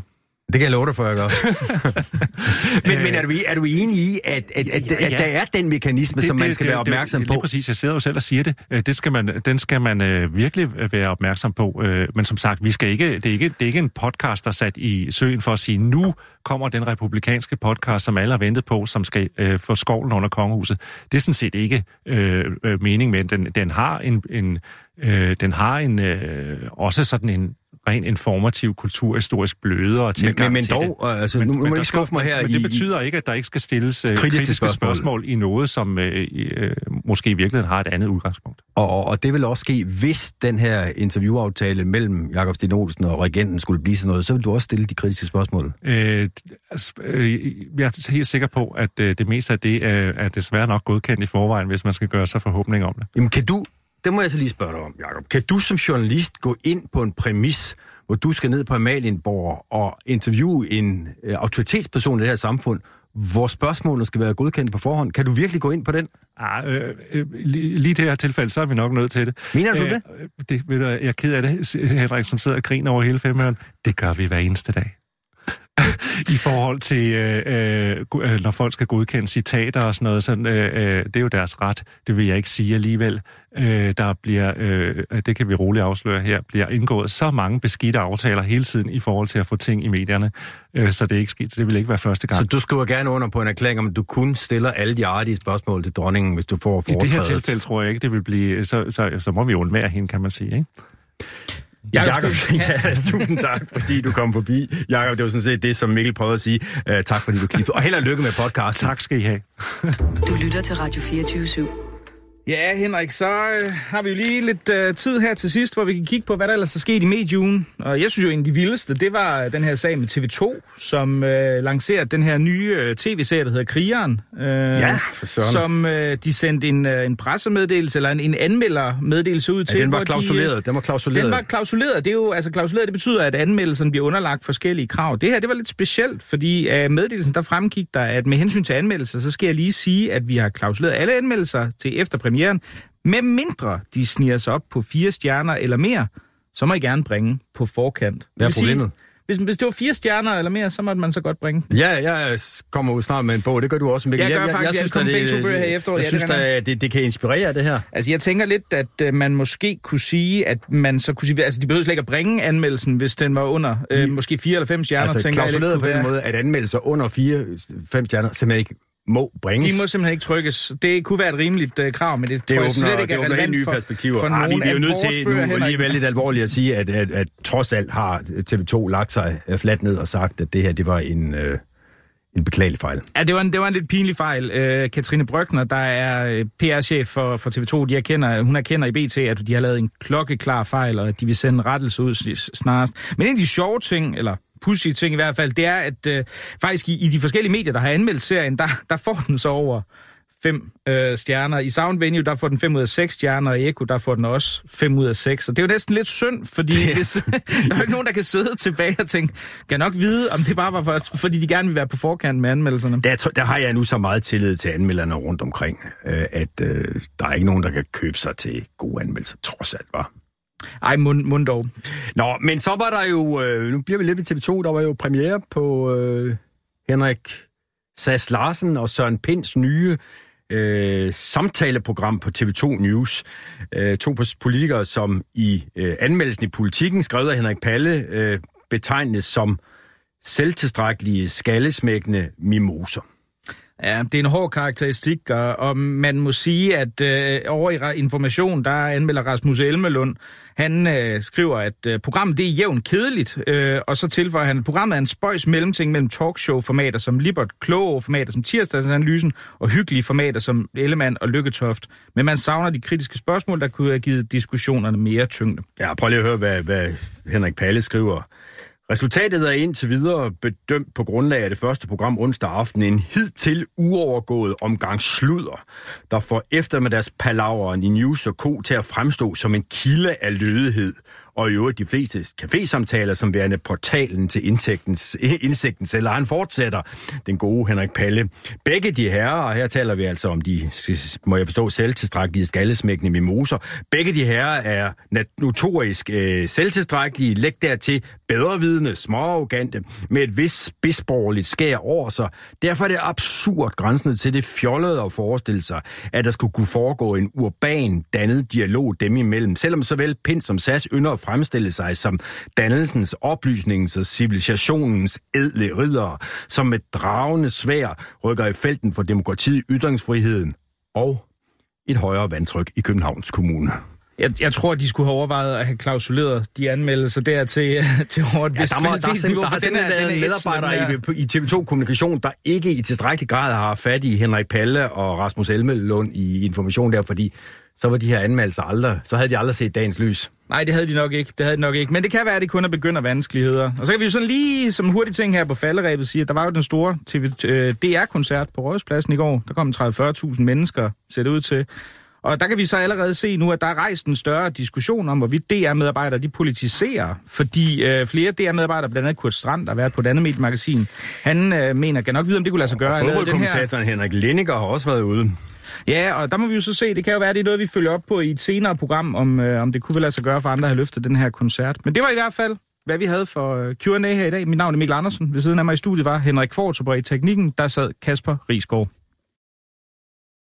Det kan jeg love dig for, jeg gør. (laughs) men, men er, du, er du enig i, at, at, at, Ja, at ja. der er den mekanisme, som man skal være opmærksom det, på? Lige præcis, jeg sidder jo selv og siger det. Øh, det skal man, den skal man øh, virkelig være opmærksom på. Øh, men som sagt, vi skal ikke, det, er ikke, det er ikke en podcast, der er sat i søen for at sige, nu kommer den republikanske podcast, som alle har ventet på, som skal øh, få skovlen under kongehuset. Det er sådan set ikke øh, øh, mening med. Den, den har en, en, øh, den har en øh, også sådan en ren informativ, kulturhistorisk blødere tilgang men, men til dog, det. altså, nu, nu må jeg skuffe mig her Men det i- betyder ikke, at der ikke skal stilles øh, Kritiske kritiske, spørgsmål. spørgsmål. i noget, som øh, øh, måske i virkeligheden har et andet udgangspunkt. Og, og, og det vil også ske, hvis den her interviewaftale mellem Jakob Sten Olsen og regenten skulle blive sådan noget, så vil du også stille de kritiske spørgsmål. Øh, altså, øh, jeg er helt sikker på, at øh, det meste af det øh, er desværre nok godkendt i forvejen, hvis man skal gøre sig forhåbning om det. Jamen kan du, det må jeg så lige spørge dig om, Jacob. Kan du som journalist gå ind på en præmis, hvor du skal ned på Amalienborg og interviewe en øh, autoritetsperson i det her samfund, hvor spørgsmålene skal være godkendt på forhånd? Kan du virkelig gå ind på den? Ah, øh, øh, lige, lige det her tilfælde, så er vi nok nødt til det. Mener du Øh, det? det ved du, jeg er ked af det, Henrik, som sidder og griner over hele femøren. Det gør vi hver eneste dag. (laughs) I forhold til, øh, øh, øh, når folk skal godkende citater og sådan noget, sådan, øh, øh, det er jo deres ret. Det vil jeg ikke sige alligevel. Øh, der bliver, øh, det kan vi roligt afsløre her, bliver indgået så mange beskidte aftaler hele tiden i forhold til at få ting i medierne, øh, så det er ikke. Det vil ikke være første gang. Så du skriver gerne under på en erklæring om, at du kun stiller alle de artige spørgsmål til dronningen, hvis du får I det her foretrædet. tilfælde tror jeg ikke, det vil blive... Så, så, så må vi undvære hende, kan man sige, ikke? Jakob, (laughs) ja, tusind tak, fordi du kom forbi. Jakob, det var sådan set det, som Mikkel prøvede at sige. Uh, tak, fordi du kiggede. Og held og lykke med podcast. Tak skal I have. Du lytter til Radio 24 /7. Ja, Henrik, så øh, har vi jo lige lidt øh, tid her til sidst, hvor vi kan kigge på, hvad der ellers er sket i medieugen. Og jeg synes jo, en af de vildeste, det var den her sag med TV2, som øh, lancerede den her nye øh, tv-serie, der hedder Krigeren. Øh, Ja, for søren. Som øh, de sendte en, øh, en pressemeddelelse, eller en, en anmeldermeddelelse ud til. Ja, den var hvor de, klausuleret. øh, Den var klausuleret. Den var klausuleret. Det er jo, altså klausuleret, det betyder, at anmeldelsen bliver underlagt forskellige krav. Det her, det var lidt specielt, fordi af meddelelsen, der fremgik der, at med hensyn til anmeldelser, så skal jeg lige sige, at vi har klausuleret alle anmeldelser til efter premieren, med mindre de sniger sig op på fire stjerner eller mere, så må I gerne bringe på forkant. Hvad er Det problemet? Hvis, hvis det var fire stjerner eller mere, så måtte man så godt bringe den. Ja, jeg kommer ud snart med en bog. Det gør du også, Mikkel. Jeg gør faktisk, jeg at begge to bøger her i efteråret. Jeg Ja, synes, det at det, det kan inspirere det her. Altså, jeg tænker lidt, at øh, man måske kunne sige, at man så kunne sige, altså, de behøver slet ikke at bringe anmeldelsen, hvis den var under øh, måske fire eller fem stjerner, altså, tænker jeg på den måde, at anmeldelser under 4-5 stjerner simpelthen ikke må bringes. De må simpelthen ikke trykkes. Det kunne være et rimeligt uh, krav, men det, det tror jeg åbner, slet ikke det er helt relevant nye for, perspektiver. for Ah, nogen vi er jo nødt til nu lige være lidt alvorligt at sige, at, at, at trods alt har TV2 lagt sig øh, fladt ned og sagt, at det her det var en, øh, en beklagelig fejl. Ja, det var en, det var en lidt pinlig fejl. Øh, Katrine Brøkner, der er øh, PR-chef for, for TV2, de erkender, hun erkender i BT, at de har lavet en klokkeklar fejl, og at de vil sende en rettelse ud snarest. Men en af de sjove ting, eller pudsige ting i hvert fald, det er, at øh, faktisk i, i de forskellige medier, der har anmeldt serien, der, der får den så over fem øh, stjerner. I Sound Venue, der får den 5 ud af 6 stjerner, og i Echo, der får den også 5 ud af 6. Og det er jo næsten lidt synd, fordi (laughs) hvis, (laughs) der er jo ikke nogen, der kan sidde tilbage og tænke, kan nok vide, om det bare var for, fordi de gerne vil være på forkant med anmeldelserne. Der, der har jeg nu så meget tillid til anmelderne rundt omkring, øh, at øh, der er ikke nogen, der kan købe sig til gode anmeldelser, trods alt, var. Ej, mund, mund dog. Nå, men så var der jo, øh, nu bliver vi lidt ved TV2, der var jo premiere på øh, Henrik Sass Larsen og Søren Pinds nye øh, samtaleprogram på TV2 News. Øh, to politikere, som i øh, anmeldelsen i politikken, skrevet af Henrik Palle, øh, betegnes som selvtilstrækkelige, skallesmækkende mimoser. Ja, det er en hård karakteristik, og, og man må sige, at øh, over i Information, der anmelder Rasmus Elmelund, han øh, skriver, at øh, programmet det er jævnt kedeligt, øh, og så tilføjer han, at programmet er en spøjs mellemting mellem talkshow-formater som Libert, kloge formater som Tirsdagsanalysen, og hyggelige formater som Ellemann og Lykketoft. Men man savner de kritiske spørgsmål, der kunne have givet diskussionerne mere tyngde. Ja, prøv lige at høre, hvad, hvad Henrik Palle skriver. Resultatet er indtil videre bedømt på grundlag af det første program onsdag aften en hidtil uovergået omgang sludder, der får eftermiddags palaveren i News og Co. til at fremstå som en kilde af lødighed, og i øvrigt de fleste cafésamtaler som værende portalen til (laughs) indsigtens, indsigtens eller han fortsætter den gode Henrik Palle. Begge de herrer, og her taler vi altså om de, må jeg forstå, selvtilstrækkelige skallesmækkende mimoser, begge de herrer er notorisk øh, selvtilstrækkelige, læg dertil bedrevidende, småarrogante, med et vis spidsborgerligt skær over sig. Derfor er det absurd grænsende til det fjollede at forestille sig, at der skulle kunne foregå en urban, dannet dialog dem imellem, selvom såvel Pind som SAS ynder at fremstille sig som dannelsens, oplysningens og civilisationens edle ridere, som med dragende svær rykker i felten for demokratiet, ytringsfriheden og et højere vandtryk i Københavns Kommune. Jeg, jeg tror, de skulle have overvejet at have klausuleret de anmeldelser der til, (laughs) til hårdt. Ja, der, må, (laughs) der, er, der har simpelthen været medarbejdere i, i TV2 Kommunikation, der ikke i tilstrækkelig grad har fat i Henrik Palle og Rasmus Elmelund i information der, fordi så var de her anmeldelser aldrig, så havde de aldrig set dagens lys. Nej, det havde de nok ikke. Det havde de nok ikke. Men det kan være, at det kun er begyndt vanskeligheder. Og så kan vi jo sådan lige som hurtig ting her på falderæbet sige, at der var jo den store TV, øh, DR-koncert på Rådhuspladsen i går. Der kom 30-40.000 mennesker, ser det ud til. Og der kan vi så allerede se nu, at der er rejst en større diskussion om, hvorvidt DR-medarbejdere de politiserer, fordi øh, flere DR-medarbejdere, blandt andet Kurt Strand, der har været på et andet mediemagasin, han øh, mener, kan nok vide, om det kunne lade sig gøre. Og fodboldkommentatoren her... Henrik Lenniger har også været ude. Ja, og der må vi jo så se, det kan jo være, det er noget, vi følger op på i et senere program, om, øh, om det kunne vel lade sig gøre for andre at have løftet den her koncert. Men det var i hvert fald, hvad vi havde for øh, Q&A her i dag. Mit navn er Mikkel Andersen. Ved siden af mig i studiet var Henrik Kvartrup, i teknikken, der sad Kasper Risgaard.